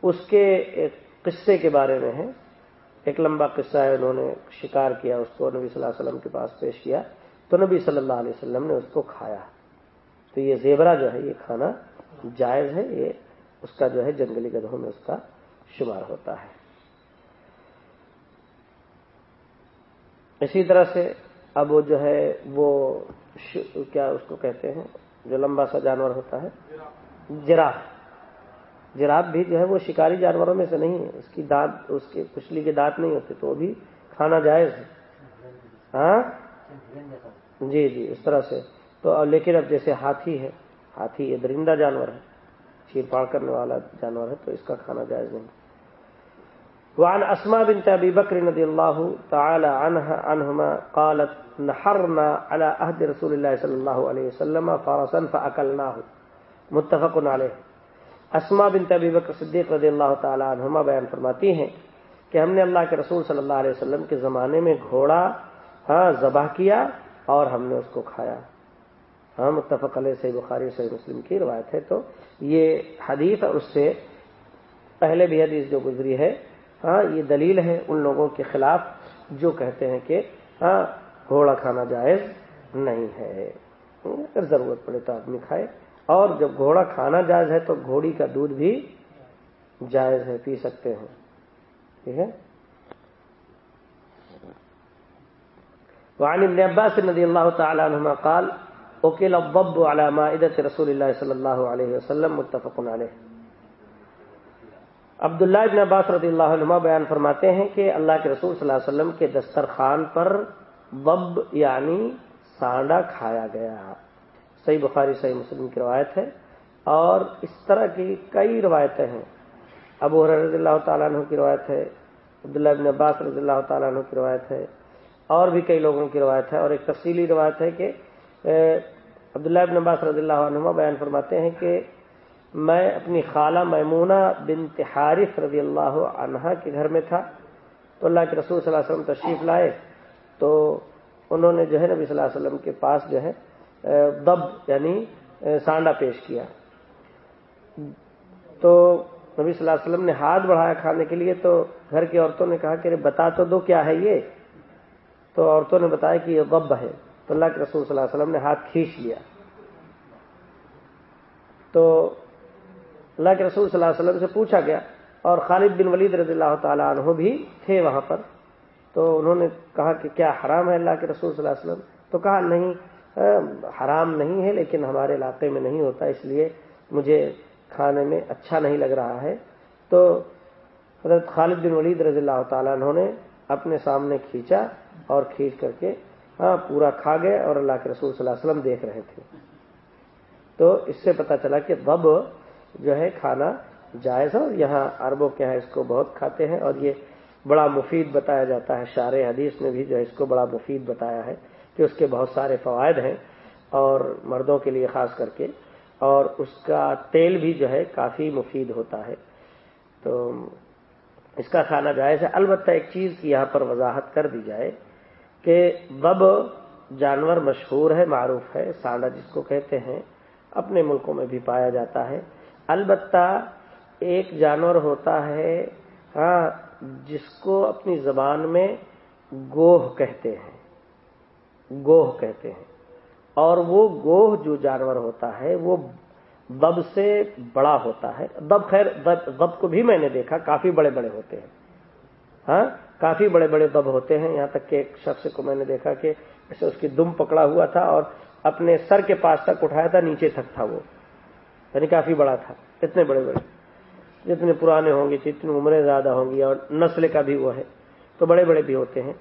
[SPEAKER 1] اس کے قصے کے بارے میں ہے۔ ایک لمبا قصہ ہے، انہوں نے شکار کیا اس کو، نبی صلی اللہ علیہ وسلم کے پاس پیش کیا۔ تو نبی صلی اللہ علیہ وسلم نے اس کو کھایا۔ تو یہ زیبرا جو ہے، یہ کھانا جائز ہے، یہ اس کا جو ہے، جنگلی گدھوں میں اس کا شمار ہوتا ہے۔ اسی طرح سے اب وہ جو ہے، وہ کیا اس کو کہتے ہیں؟ جو لمبا سا جانور ہوتا ہے جراف جراب بھی جو ہے وہ شکاری جانوروں میں سے نہیں ہے۔ اس کی دانت، اس کے کچلی کے دانت نہیں ہوتے، تو وہ بھی کھانا جائز ہے۔ ہاں؟ جی جی اس طرح سے۔ تو لیکن اب جیسے ہاتھی ہے، ہاتھی یہ درندہ جانور ہے چیر پاڑ کرنے والا جانور ہے، تو اس کا کھانا جائز نہیں۔ وعن اسما بنت ابي بكر رضي الله تعالى عنها عنهما قالت، نحرنا على عهد رسول الله صلى الله عليه وسلم فرسا فاكلناه متفق عليه اسما بنت ابی بکر صدیق رضی اللہ تعالی عنہما بیان فرماتی ہیں کہ ہم نے اللہ کے رسول صلی اللہ علیہ وسلم کے زمانے میں گھوڑا ہاں ذبح کیا اور ہم نے اس کو کھایا۔ ہاں متفق علیہ صحیح بخاری صحیح مسلم کی روایت ہے۔ تو یہ حدیث اور اس سے پہلے بھی حدیث جو گزری ہے ہاں یہ دلیل ہے ان لوگوں کے خلاف جو کہتے ہیں کہ ہاں گھوڑا کھانا جائز نہیں ہے۔ اگر ضرورت پڑے تو آدمی کھائے۔ اور جب گھوڑا کھانا جائز ہے تو گھوڑی کا دودھ بھی جائز ہے، پی سکتے ہیں ٹھیک ہے؟ وعن ابن عباس رضی اللہ تعالی عنہما قال اوکیل الضب على مائدة رسول اللہ صلی اللہ علیہ وسلم، متفق علیہ۔ عبداللہ ابن عباس رضی اللہ عنہ بیان فرماتے ہیں کہ اللہ کے رسول صلی اللہ علیہ وسلم کے دسترخوان پر بب یعنی سانڈا کھایا گیا۔ صحیح بخاری، صحیح مسلم کی روایت ہے۔ اور اس طرح کی کئی روایتیں ہیں۔ ابو رضی اللہ تعالیٰ عنہ کی روایت ہے، عبداللہ ابن عباس رضی اللہ تعالیٰ عنہ کی روایت ہے، اور بھی کئی لوگوں کی روایت ہے۔ اور ایک تفصیلی روایت ہے کہ عبداللہ ابن عباس رضی اللہ عنہ بیان فرماتے ہیں کہ میں اپنی خالہ میمونہ بن حارث رضی اللہ عنہا کے گھر میں تھا۔ تو اللہ کے رسول صلی اللہ علیہ وسلم تشریف لائے۔ تو انہوں نے جو ہے نبی صلی اللہ علیہ وسلم کے پاس جو ہے دب یعنی سانڈا پیش کیا۔ تو نبی صلی اللہ علیہ وسلم نے ہاتھ بڑھایا کھانے کے لیے، تو گھر کی عورتوں نے کہا کہ بتا تو دو کیا ہے یہ؟ تو عورتوں نے بتایا کہ یہ غب ہے۔ تو اللہ کے رسول صلی اللہ علیہ وسلم نے ہاتھ کھینچ لیا۔ تو اللہ کے رسول صلی اللہ علیہ وسلم سے پوچھا گیا، اور خالد بن ولید رضی اللہ تعالیٰ عنہ بھی تھے وہاں پر۔ تو انہوں نے کہا کہ کیا حرام ہے اللہ کے رسول صلی اللہ علیہ وسلم؟ تو کہا، نہیں ہاں، حرام نہیں ہے، لیکن ہمارے علاقے میں نہیں ہوتا، اس لیے مجھے کھانے میں اچھا نہیں لگ رہا ہے۔ تو حضرت خالد بن ولید رضی اللہ تعالیٰ انہوں نے اپنے سامنے کھینچا اور کھینچ کر کے ہاں پورا کھا گئے اور اللہ کے رسول صلی اللہ علیہ وسلم دیکھ رہے تھے۔ تو اس سے پتا چلا کہ بب جو ہے کھانا جائز ہے اور یہاں عربوں کے یہاں اس کو بہت کھاتے ہیں اور یہ بڑا مفید بتایا جاتا ہے شار حدیث میں بھی جو ہے اس کو بڑا مفید بتایا ہے۔ کہ اس کے بہت سارے فوائد ہیں اور مردوں کے لیے خاص کر کے، اور اس کا تیل بھی جو ہے کافی مفید ہوتا ہے۔ تو اس کا کھانا جائز ہے۔ البتہ ایک چیز کی یہاں پر وضاحت کر دی جائے کہ بب جانور مشہور ہے، معروف ہے، سانڈا جس کو کہتے ہیں، اپنے ملکوں میں بھی پایا جاتا ہے۔ البتہ ایک جانور ہوتا ہے ہاں جس کو اپنی زبان میں گوہ کہتے ہیں۔ گوہ کہتے ہیں۔ اور وہ گوہ جو جانور ہوتا ہے، وہ دب سے بڑا ہوتا ہے۔ دب خیر، دب کو بھی میں نے دیکھا، کافی بڑے بڑے ہوتے ہیں۔ ہاں کافی بڑے بڑے دب ہوتے ہیں۔ یہاں تک کہ ایک شخص کو میں نے دیکھا کہ اسے اس کی دم پکڑا ہوا تھا اور اپنے سر کے پاس تک اٹھایا تھا، نیچے تک تھا وہ۔ یعنی کافی بڑا تھا، اتنے بڑے بڑے۔ جتنے پرانے ہوں گے، جتنی عمریں زیادہ ہوں گی اور نسل کا بھی وہ ہے، تو بڑے بڑے بھی ہوتے ہیں۔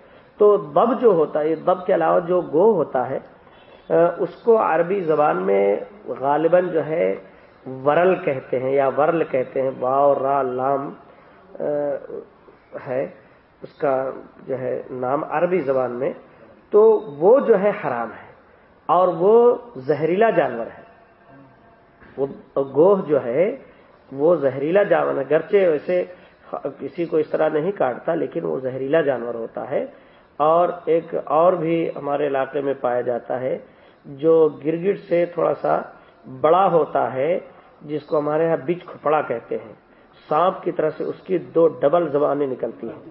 [SPEAKER 1] تو دب جو ہوتا ہے دب کے علاوہ جو گو ہوتا ہے اس کو عربی زبان میں غالباً جو ہے ورل کہتے ہیں یا ورل کہتے ہیں واؤ را، لام ہے، اس کا جو ہے نام عربی زبان میں۔ تو وہ جو ہے حرام ہے اور وہ زہریلا جانور ہے۔ وہ گوہ جو ہے، وہ زہریلا جانور ہے گرچہ ویسے کسی کو اس طرح نہیں کاٹتا، لیکن وہ زہریلا جانور ہوتا ہے۔ اور ایک اور بھی ہمارے علاقے میں پایا جاتا ہے، جو گرگٹ سے تھوڑا سا بڑا ہوتا ہے، جس کو ہمارے یہاں بیچ کھپڑا کہتے ہیں۔ سانپ کی طرح سے اس کی دو ڈبل زبانیں نکلتی ہیں۔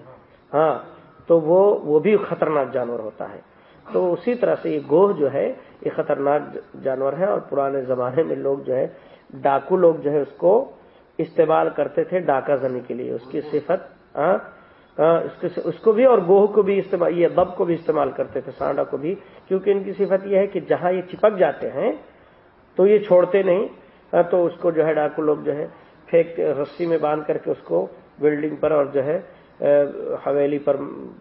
[SPEAKER 1] ہاں تو وہ وہ بھی خطرناک جانور ہوتا ہے۔ تو اسی طرح سے یہ گوہ جو ہے، یہ خطرناک جانور ہے اور پرانے زمانے میں لوگ جو ہے، ڈاکو لوگ جو ہے، اس کو استعمال کرتے تھے ڈاکہ زنی کے لیے۔ اس کی صفت ہاں، ہاں، اس کو بھی اور گوہ کو بھی استعمال یہ دب کو بھی استعمال کرتے تھے، سانڈا کو بھی، کیونکہ ان کی صفت یہ ہے کہ جہاں یہ چپک جاتے ہیں، تو یہ چھوڑتے نہیں ہاں، تو اس کو جو ہے ڈاکو لوگ جو ہے پھینک رسی میں باندھ کر کے اس کو بلڈنگ پر اور جو ہے حویلی پر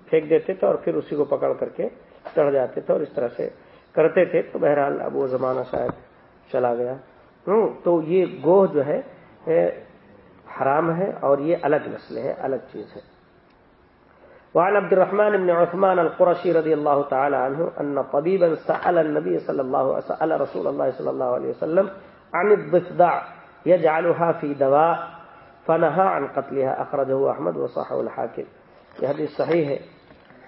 [SPEAKER 1] پھینک دیتے تھے اور پھر اسی کو پکڑ کر کے چڑھ جاتے تھے اور اس طرح سے کرتے تھے۔ تو بہرحال اب وہ زمانہ شاید چلا گیا۔ تو یہ گوہ جو ہے حرام ہے اور یہ الگ نسل ہے، الگ چیز ہے۔ وعن عبد الرحمن بن عثمان القرشي رضي الله تعالى عنه أن طبيبا سأل النبي صلى الله سأل رسول الله صلى الله عليه وسلم عن الضفدع يجعلها في دواء، فنهى عن قتلها، أخرجه أحمد وصحه الحاكم. یہ حدیث صحیح ہے۔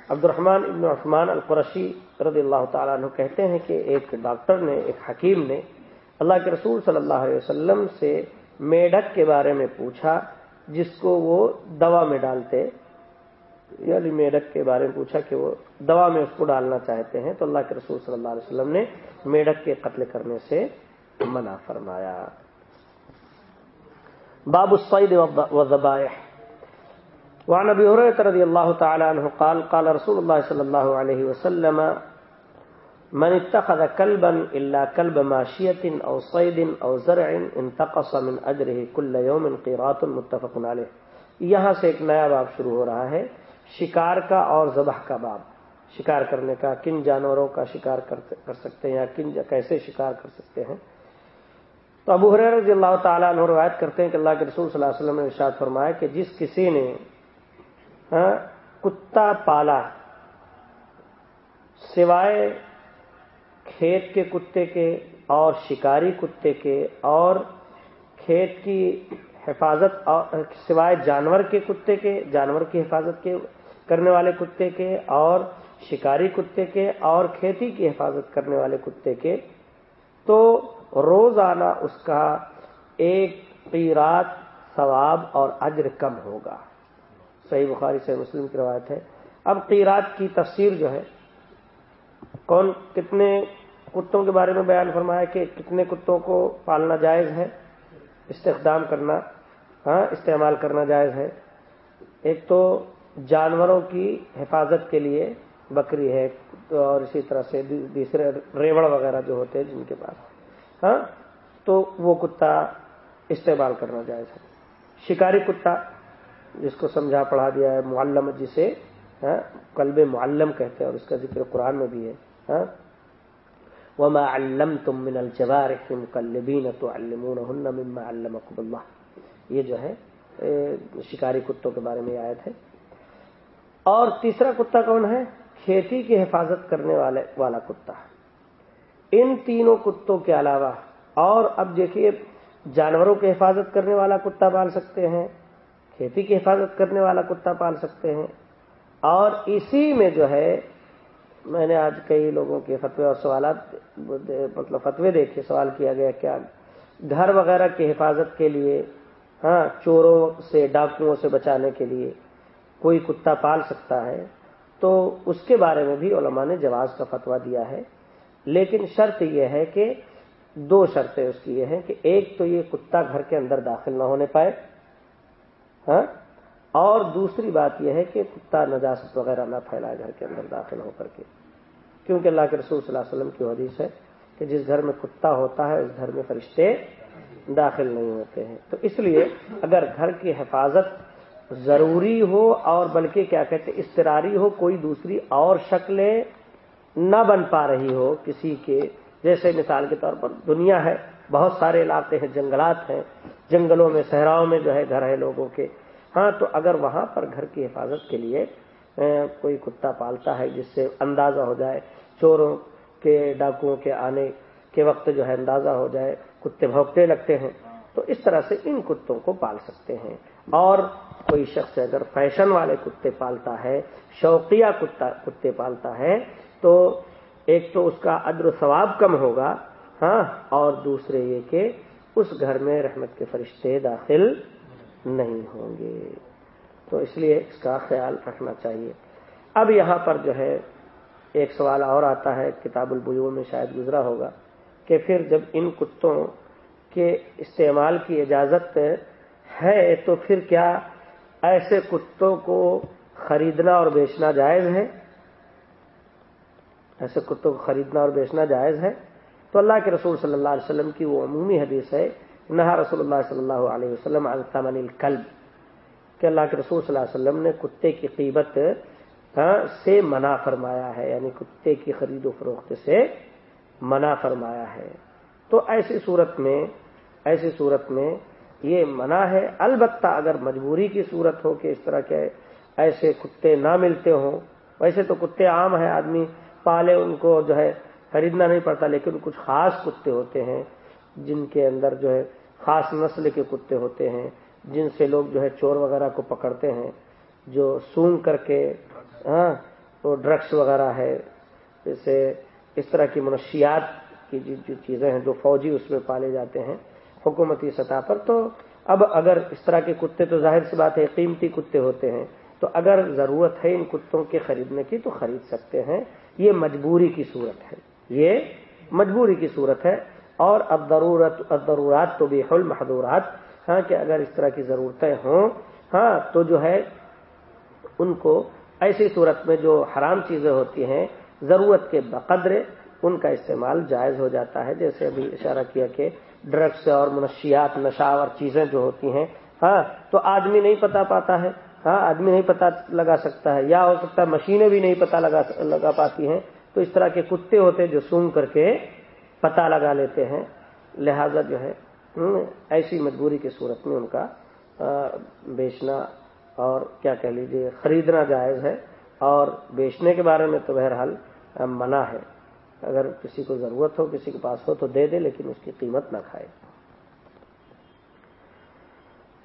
[SPEAKER 1] عبد الرحمن ابن عثمان القرشی رضی اللہ تعالیٰ عنہ کہتے ہیں کہ ایک ڈاکٹر نے، ایک حکیم نے اللہ کے رسول صلی اللہ علیہ وسلم سے میڈک کے بارے میں پوچھا، جس کو وہ دوا میں ڈالتے یعنی میڈک کے بارے میں پوچھا کہ وہ دوا میں اس کو ڈالنا چاہتے ہیں، تو اللہ کے رسول صلی اللہ علیہ وسلم نے میڈک کے قتل کرنے سے منع فرمایا۔ باب الصید وذبائح وعن ابي هريره رضي الله تعالى عنه قال قال رسول الله صلى الله عليه وسلم، من اتخذ كلبا الا كلب ماشيه او صيد او زرع انتقص من اجره كل يوم قيراط متفق عليه یہاں سے ایک نیا باب شروع ہو رہا ہے۔ شکار کا اور ذبح کا باب۔ شکار کرنے کا، کن جانوروں کا شکار کر سکتے ہیں یا کن کیسے شکار کر سکتے ہیں؟ تو ابو حریر رضی اللہ تعالیٰ عنہ روایت کرتے ہیں کہ اللہ کے رسول صلی اللہ علیہ وسلم نے ارشاد فرمایا کہ جس کسی نے ہاں، کتا پالا سوائے کھیت کے کتے کے اور شکاری کتے کے اور کھیت کی حفاظت سوائے جانور کے کتے کے، جانور کی حفاظت کے کرنے والے کتے کے اور شکاری کتے کے اور کھیتی کی حفاظت کرنے والے کتے کے تو روزانہ اس کا ایک قیرات ثواب اور اجر کم ہوگا۔ صحیح بخاری سے مسلم کی روایت ہے۔ اب قیرات کی تفسیر جو ہے، کون کتنے کتوں کے بارے میں بیان فرمایا کہ کتنے کتوں کو پالنا جائز ہے؟ استخدام کرنا ہاں استعمال کرنا جائز ہے۔ ایک تو جانوروں کی حفاظت کے لیے بکری ہے اور اسی طرح سے دوسرے ریوڑ وغیرہ جو ہوتے ہیں جن کے پاس۔ ہاں؟ تو وہ کتا استعمال کرنا جائز ہے۔ شکاری کتا، جس کو سمجھا پڑھا دیا ہے معلم جسے ہاں؟ کلب معلم کہتے ہیں اور اس کا ذکر قرآن میں بھی ہے۔ ہاں؟ وما علمتم من الجوار مقلبین تو مما علمکم اللہ یہ جو ہے شکاری کتوں کے بارے میں آیت ہے۔ اور تیسرا کتا کون ہے؟ کھیتی کی حفاظت کرنے والے والا کتا۔ ان تینوں کتوں کے علاوہ اور اب دیکھیے، جانوروں کی حفاظت کرنے والا کتا پال سکتے ہیں، کھیتی کی حفاظت کرنے والا کتا پال سکتے ہیں۔ اور اسی میں جو ہے، میں نے آج کئی لوگوں کے فتوے اور سوالات مطلب فتوے دیکھے، سوال کیا گیا، کیا گھر وغیرہ کی حفاظت کے لیے ہاں چوروں سے، ڈاکوؤں سے بچانے کے لیے۔ کوئی کتا پال سکتا ہے، تو اس کے بارے میں بھی علماء نے جواز کا فتوا دیا ہے۔ لیکن شرط یہ ہے کہ، دو شرطیں اس کی یہ ہیں کہ ایک تو یہ کتا گھر کے اندر داخل نہ ہونے پائے۔ ہاں؟ اور دوسری بات یہ ہے کہ کتا نجاست وغیرہ نہ پھیلائے گھر کے اندر داخل ہو کر کے۔ کیونکہ اللہ کے رسول صلی اللہ علیہ وسلم کی حدیث ہے کہ جس گھر میں کتا ہوتا ہے، اس گھر میں فرشتے داخل نہیں ہوتے ہیں۔ تو اس لیے اگر گھر کی حفاظت ضروری ہو اور بلکہ کیا کہتے استراری ہو، کوئی دوسری اور شکلیں نہ بن پا رہی ہو کسی کے۔ جیسے مثال کے طور پر دنیا ہے، بہت سارے علاقے ہیں، جنگلات ہیں، جنگلوں میں، صحراؤں میں جو ہے گھر ہے لوگوں کے۔ ہاں تو اگر وہاں پر گھر کی حفاظت کے لیے کوئی کتا پالتا ہے جس سے اندازہ ہو جائے، چوروں کے، ڈاکوؤں کے آنے کے وقت جو ہے اندازہ ہو جائے، کتے بھوکتے لگتے ہیں، تو اس طرح سے ان کتوں کو پال سکتے ہیں۔ اور کوئی شخص اگر فیشن والے کتے پالتا ہے، شوقیہ کتے پالتا ہے، تو ایک تو اس کا ادر و ثواب کم ہوگا ہاں اور دوسرے یہ کہ اس گھر میں رحمت کے فرشتے داخل نہیں ہوں گے۔ تو اس لیے اس کا خیال رکھنا چاہیے۔ اب یہاں پر جو ہے، ایک سوال اور آتا ہے، کتاب البیو میں شاید گزرا ہوگا کہ پھر جب ان کتوں کے استعمال کی اجازت ہے، تو پھر کیا ایسے کتوں کو خریدنا اور بیچنا جائز ہے؟ ایسے کتوں کو خریدنا اور بیچنا جائز ہے؟ تو اللہ کے رسول صلی اللہ علیہ وسلم کی وہ عمومی حدیث ہے، نہا رسول اللہ صلی اللہ علیہ وسلم الطمن القلب کہ اللہ کے رسول صلی اللہ علیہ وسلم نے کتے کی قیمت ہاں، سے منع فرمایا ہے یعنی کتے کی خرید و فروخت سے منع فرمایا ہے۔ تو ایسی صورت میں، ایسی صورت میں یہ منع ہے۔ البتہ اگر مجبوری کی صورت ہو کہ اس طرح کے ایسے کتے نہ ملتے ہوں، ویسے تو کتے عام ہیں، آدمی پالے ان کو جو ہے خریدنا نہیں پڑتا، لیکن کچھ خاص کتے ہوتے ہیں جن کے اندر جو ہے خاص نسل کے کتے ہوتے ہیں، جن سے لوگ جو ہے چور وغیرہ کو پکڑتے ہیں، جو سونگ کر کے ہاں وہ ڈرگس وغیرہ ہے۔ جیسے اس طرح کی منشیات کی جو چیزیں ہیں، جو فوجی اس میں پالے جاتے ہیں حکومتی سطح پر۔ تو اب اگر اس طرح کے کتے تو ظاہر سی بات ہے، قیمتی کتے ہوتے ہیں۔ تو اگر ضرورت ہے ان کتوں کے خریدنے کی تو خرید سکتے ہیں۔ یہ مجبوری کی صورت ہے۔ یہ مجبوری کی صورت ہے۔ اور اب ضرورت ضرورات تو بھی حل محدورات ہاں کہ اگر اس طرح کی ضرورتیں ہوں ہاں تو جو ہے ان کو ایسی صورت میں جو حرام چیزیں ہوتی ہیں، ضرورت کے بقدر ان کا استعمال جائز ہو جاتا ہے۔ جیسے ابھی اشارہ کیا کہ ڈرگس اور منشیات نشاور چیزیں جو ہوتی ہیں ہاں تو آدمی نہیں پتا پاتا ہے ہاں آدمی نہیں پتا لگا سکتا ہے، یا ہو سکتا ہے مشینیں بھی نہیں پتا لگا لگا پاتی ہیں، تو اس طرح کے کتے ہوتے جو سونگ کر کے پتا لگا لیتے ہیں، لہذا جو ہے ایسی مجبوری کی صورت میں ان کا بیچنا اور کیا کہہ لیجیے خریدنا جائز ہے اور بیچنے کے بارے میں تو بہرحال منع ہے اگر کسی کو ضرورت ہو، کسی کے پاس ہو تو دے دے، لیکن اس کی قیمت نہ کھائے۔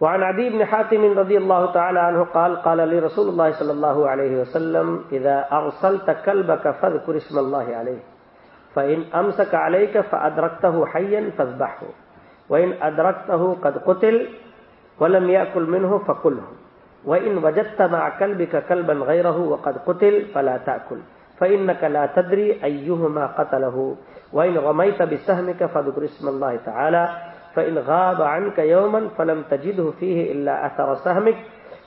[SPEAKER 1] وعن عدي بن حاتم رضي الله تعالى عنه قال قال لي رسول الله صلى الله عليه وسلم إذا أغسلت كلبك فاذكر اسم الله عليه فإن أمسك عليك فأدركته حيا فاذبحه وإن أدركته قد قتل ولم يأكل منه فقله وإن وجدت مع كلبك كلبا غيره وقد قتل فلا تأكل فإنك لا تدري أيهما قتله. وإن غميت بسهمك فذكر اسم الله تعالى. فإن غاب عنك يوما فلم تجده فيه إلا أثر سهمك.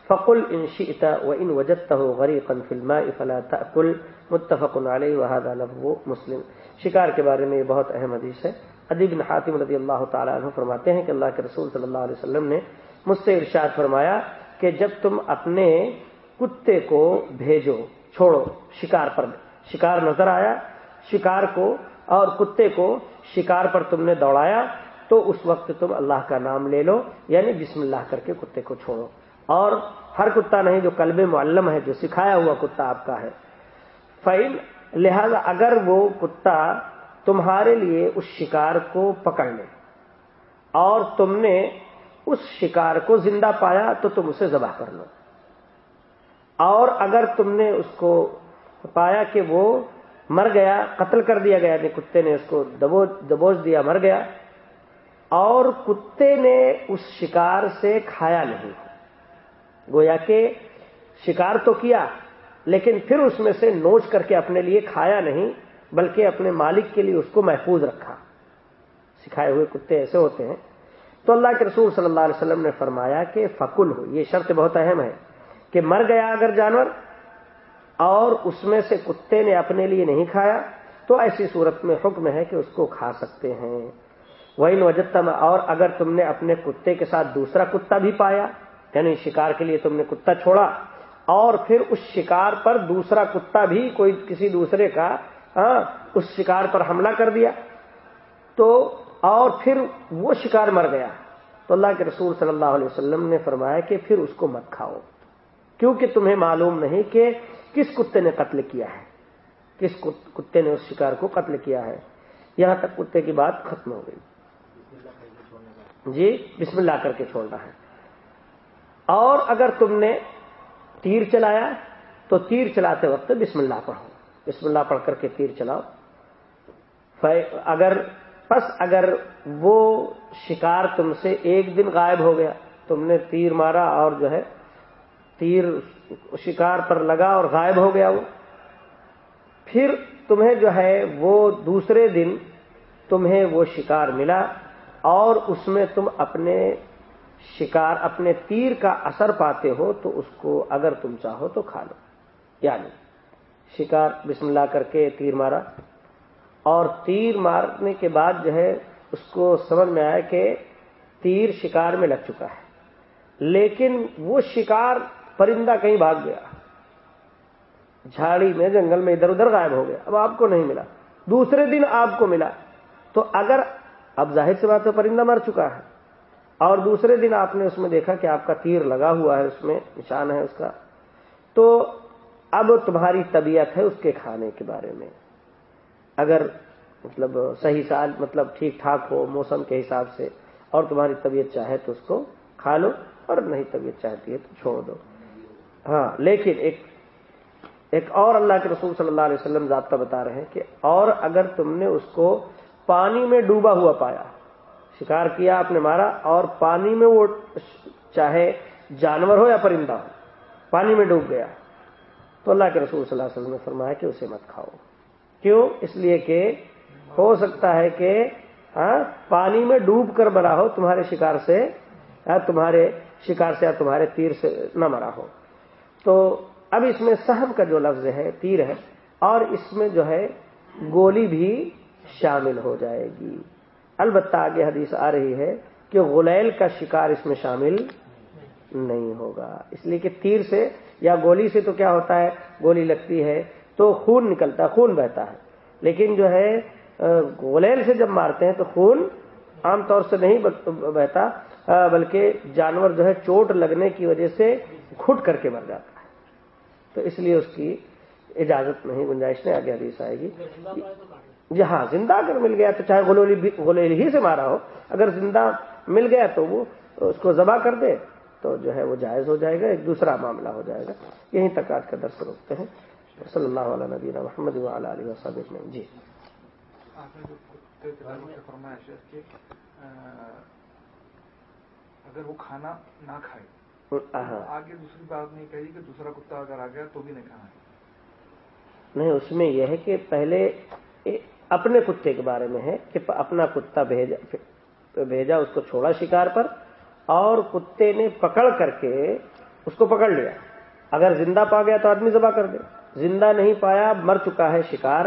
[SPEAKER 1] فقل إن شئت وإن وجدته غريقا في الماء فلا تأكل. متفق عليه وهذا لفظ مسلم. شکار کے بارے میں یہ بہت اہم حدیث ہے. ادیب بن حاتم رضی اللہ تعالیٰ عنہ فرماتے ہیں کہ اللہ کے رسول صلی اللہ علیہ وسلم نے مجھ سے ارشاد فرمایا کہ جب تم اپنے کتے کو بھیجو چھوڑو، شکار پر شکار نظر آیا، شکار کو اور کتے کو شکار پر تم نے دوڑایا، تو اس وقت تم اللہ کا نام لے لو یعنی بسم اللہ کر کے کتے کو چھوڑو۔ اور ہر کتا نہیں جو کلب معلم ہے، جو سکھایا ہوا کتا آپ کا ہے۔ فائل لہذا اگر وہ کتا تمہارے لیے اس شکار کو پکڑ لے، اور تم نے اس شکار کو زندہ پایا، تو تم اسے ذبح کر لو۔ اور اگر تم نے اس کو پایا کہ وہ مر گیا، قتل کر دیا گیا یعنی کتے نے اس کو دبوچ دیا، مر گیا، اور کتے نے اس شکار سے کھایا نہیں۔ گویا کہ شکار تو کیا، لیکن پھر اس میں سے نوچ کر کے اپنے لیے کھایا نہیں، بلکہ اپنے مالک کے لیے اس کو محفوظ رکھا۔ سکھائے ہوئے کتے ایسے ہوتے ہیں۔ تو اللہ کے رسول صلی اللہ علیہ وسلم نے فرمایا کہ فکل ہو، یہ شرط بہت اہم ہے۔ کہ مر گیا اگر جانور اور اس میں سے کتے نے اپنے لیے نہیں کھایا، تو ایسی صورت میں حکم ہے کہ اس کو کھا سکتے ہیں۔ وہ ان اور اگر تم نے اپنے کتے کے ساتھ دوسرا کتا بھی پایا یعنی شکار کے لیے تم نے کتا چھوڑا، اور پھر اس شکار پر دوسرا کتا بھی کوئی کسی دوسرے کا ہاں اس شکار پر حملہ کر دیا، تو اور پھر وہ شکار مر گیا۔ تو اللہ کے رسول صلی اللہ علیہ وسلم نے فرمایا کہ پھر اس کو مت کھاؤ۔ کیونکہ تمہیں معلوم نہیں کہ کس کتے نے قتل کیا ہے۔ کس کتے نے اس شکار کو قتل کیا ہے۔ یہاں تک کتے کی بات ختم ہو گئی۔ جی بسم اللہ کر کے چھوڑنا ہے۔ اور اگر تم نے تیر چلایا، تو تیر چلاتے وقت بسم اللہ پڑھو۔ بسم اللہ پڑھ کر کے تیر چلاؤ۔ اگر، پس اگر وہ شکار تم سے ایک دن غائب ہو گیا، تم نے تیر مارا اور جو ہے تیر شکار پر لگا اور غائب ہو گیا وہ۔ پھر تمہیں جو ہے وہ دوسرے دن تمہیں وہ شکار ملا اور اس میں تم اپنے شکار، اپنے تیر کا اثر پاتے ہو تو اس کو اگر تم چاہو تو کھا لو۔ یعنی شکار بسم اللہ کر کے تیر مارا۔ اور تیر مارنے کے بعد جو ہے اس کو سمجھ میں آیا کہ تیر شکار میں لگ چکا ہے۔ لیکن وہ شکار پرندہ کہیں بھاگ گیا۔ جھاڑی میں، جنگل میں ادھر ادھر غائب ہو گیا۔ اب آپ کو نہیں ملا۔ دوسرے دن آپ کو ملا۔ تو اگر اب ظاہر سے بات ہے پرندہ مر چکا ہے۔ اور دوسرے دن آپ نے اس میں دیکھا کہ آپ کا تیر لگا ہوا ہے، اس میں نشان ہے اس کا۔ تو اب تمہاری طبیعت ہے اس کے کھانے کے بارے میں۔ اگر مطلب صحیح سال مطلب ٹھیک ٹھاک ہو موسم کے حساب سے اور تمہاری طبیعت چاہے تو اس کو کھا لو اور نہیں طبیعت چاہتی ہے تو چھوڑ دو۔ ہاں لیکن ایک ایک اور اللہ کے رسول صلی اللہ علیہ وسلم ضابطہ بتا رہے ہیں کہ اور اگر تم نے اس کو پانی میں ڈوبا ہوا پایا، شکار کیا، آپ نے مارا، اور پانی میں وہ چاہے جانور ہو یا پرندہ ہو، پانی میں ڈوب گیا، تو اللہ کے رسول صلی اللہ علیہ وسلم نے فرمایا کہ اسے مت کھاؤ۔ کیوں؟ اس لیے کہ ہو سکتا ہے کہ ہاں پانی میں ڈوب کر مرا ہو، تمہارے شکار سے ہاں، تمہارے شکار سے یا تمہارے تیر سے نہ مرا ہو۔ تو اب اس میں سہم کا جو لفظ ہے، تیر ہے، اور اس میں جو ہے، گولی بھی شامل ہو جائے گی۔ البتہ آگے حدیث آ رہی ہے کہ غلیل کا شکار اس میں شامل نہیں ہوگا۔ اس لیے کہ تیر سے یا گولی سے تو کیا ہوتا ہے، گولی لگتی ہے تو خون نکلتا ہے، خون بہتا ہے۔ لیکن جو ہے، غلیل سے جب مارتے ہیں تو خون عام طور سے نہیں بہتا، بلکہ جانور جو ہے، چوٹ لگنے کی وجہ سے کھٹ کر کے مر جاتا ہے۔ تو اس لیے اس کی اجازت نہیں، گنجائش نہیں، آگے حدیث آئے گی۔ جی ہاں زندہ اگر مل گیا تو چاہے غلیل ہی سے مارا ہو، اگر زندہ مل گیا تو وہ اس کو ذبح کر دے تو جو ہے وہ جائز ہو جائے گا، ایک دوسرا معاملہ ہو جائے گا۔ یہیں تک آج کا درس روکتے ہیں۔ صلی اللہ علیہ نبی محمد علیہ وسلم جی۔
[SPEAKER 2] اگر وہ کھانا نہ کھائے آگے دوسری بات نہیں کہی کہ دوسرا کتا اگر آ گیا تو بھی نہیں کھانا
[SPEAKER 1] نہیں اس میں یہ ہے کہ پہلے اپنے کتے کے بارے میں ہے کہ اپنا کتا بھیجا بھیجا اس کو چھوڑا شکار پر اور کتے نے پکڑ کر کے اس کو پکڑ لیا۔ اگر زندہ پا گیا تو آدمی ذبح کر دے زندہ نہیں پایا مر چکا ہے شکار۔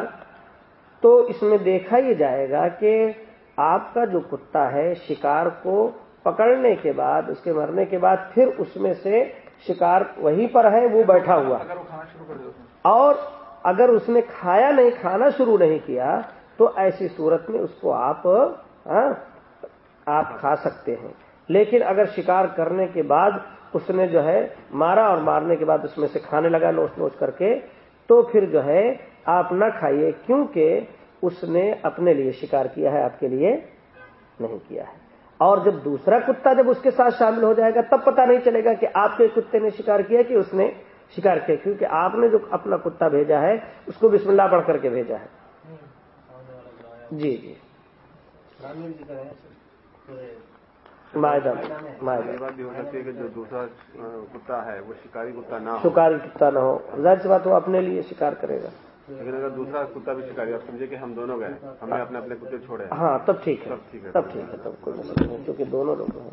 [SPEAKER 1] تو اس میں دیکھا یہ جائے گا کہ آپ کا جو کتا ہے شکار کو پکڑنے کے بعد اس کے مرنے کے بعد پھر اس میں سے شکار وہیں پر ہے وہ بیٹھا ہوا۔ اور اگر اس نے کھایا نہیں کھانا شروع نہیں کیا تو ایسی صورت میں اس کو آپ ہاں، آپ کھا سکتے ہیں۔ لیکن اگر شکار کرنے کے بعد اس نے جو ہے مارا اور مارنے کے بعد اس میں سے کھانے لگا نوچ نوچ کر کے تو پھر جو ہے آپ نہ کھائیے کیونکہ اس نے اپنے لیے شکار کیا ہے آپ کے لیے نہیں کیا ہے۔ اور جب دوسرا کتا جب اس کے ساتھ شامل ہو جائے گا تب پتہ نہیں چلے گا کہ آپ کے کتے نے شکار کیا کہ اس نے شکار کیا کیونکہ آپ نے جو اپنا کتا بھیجا ہے اس کو بسم اللہ پڑھ کر کے بھیجا ہے۔ جی جی۔
[SPEAKER 3] جو دوسرا کتا ہے وہ شکاری کتا نہ
[SPEAKER 1] شکاری کتا نہ ہو۔ ظاہر سی بات وہ اپنے لیے شکار کرے گا۔
[SPEAKER 3] لیکن اگر دوسرا کتا بھی شکاری آپ سمجھے کہ ہم دونوں گئے ہم نے اپنے اپنے کتے چھوڑے
[SPEAKER 1] ہاں تب ٹھیک ہے۔ تب ٹھیک ہے تب کوئی مسئلہ نہیں کیونکہ دونوں لوگ ہیں۔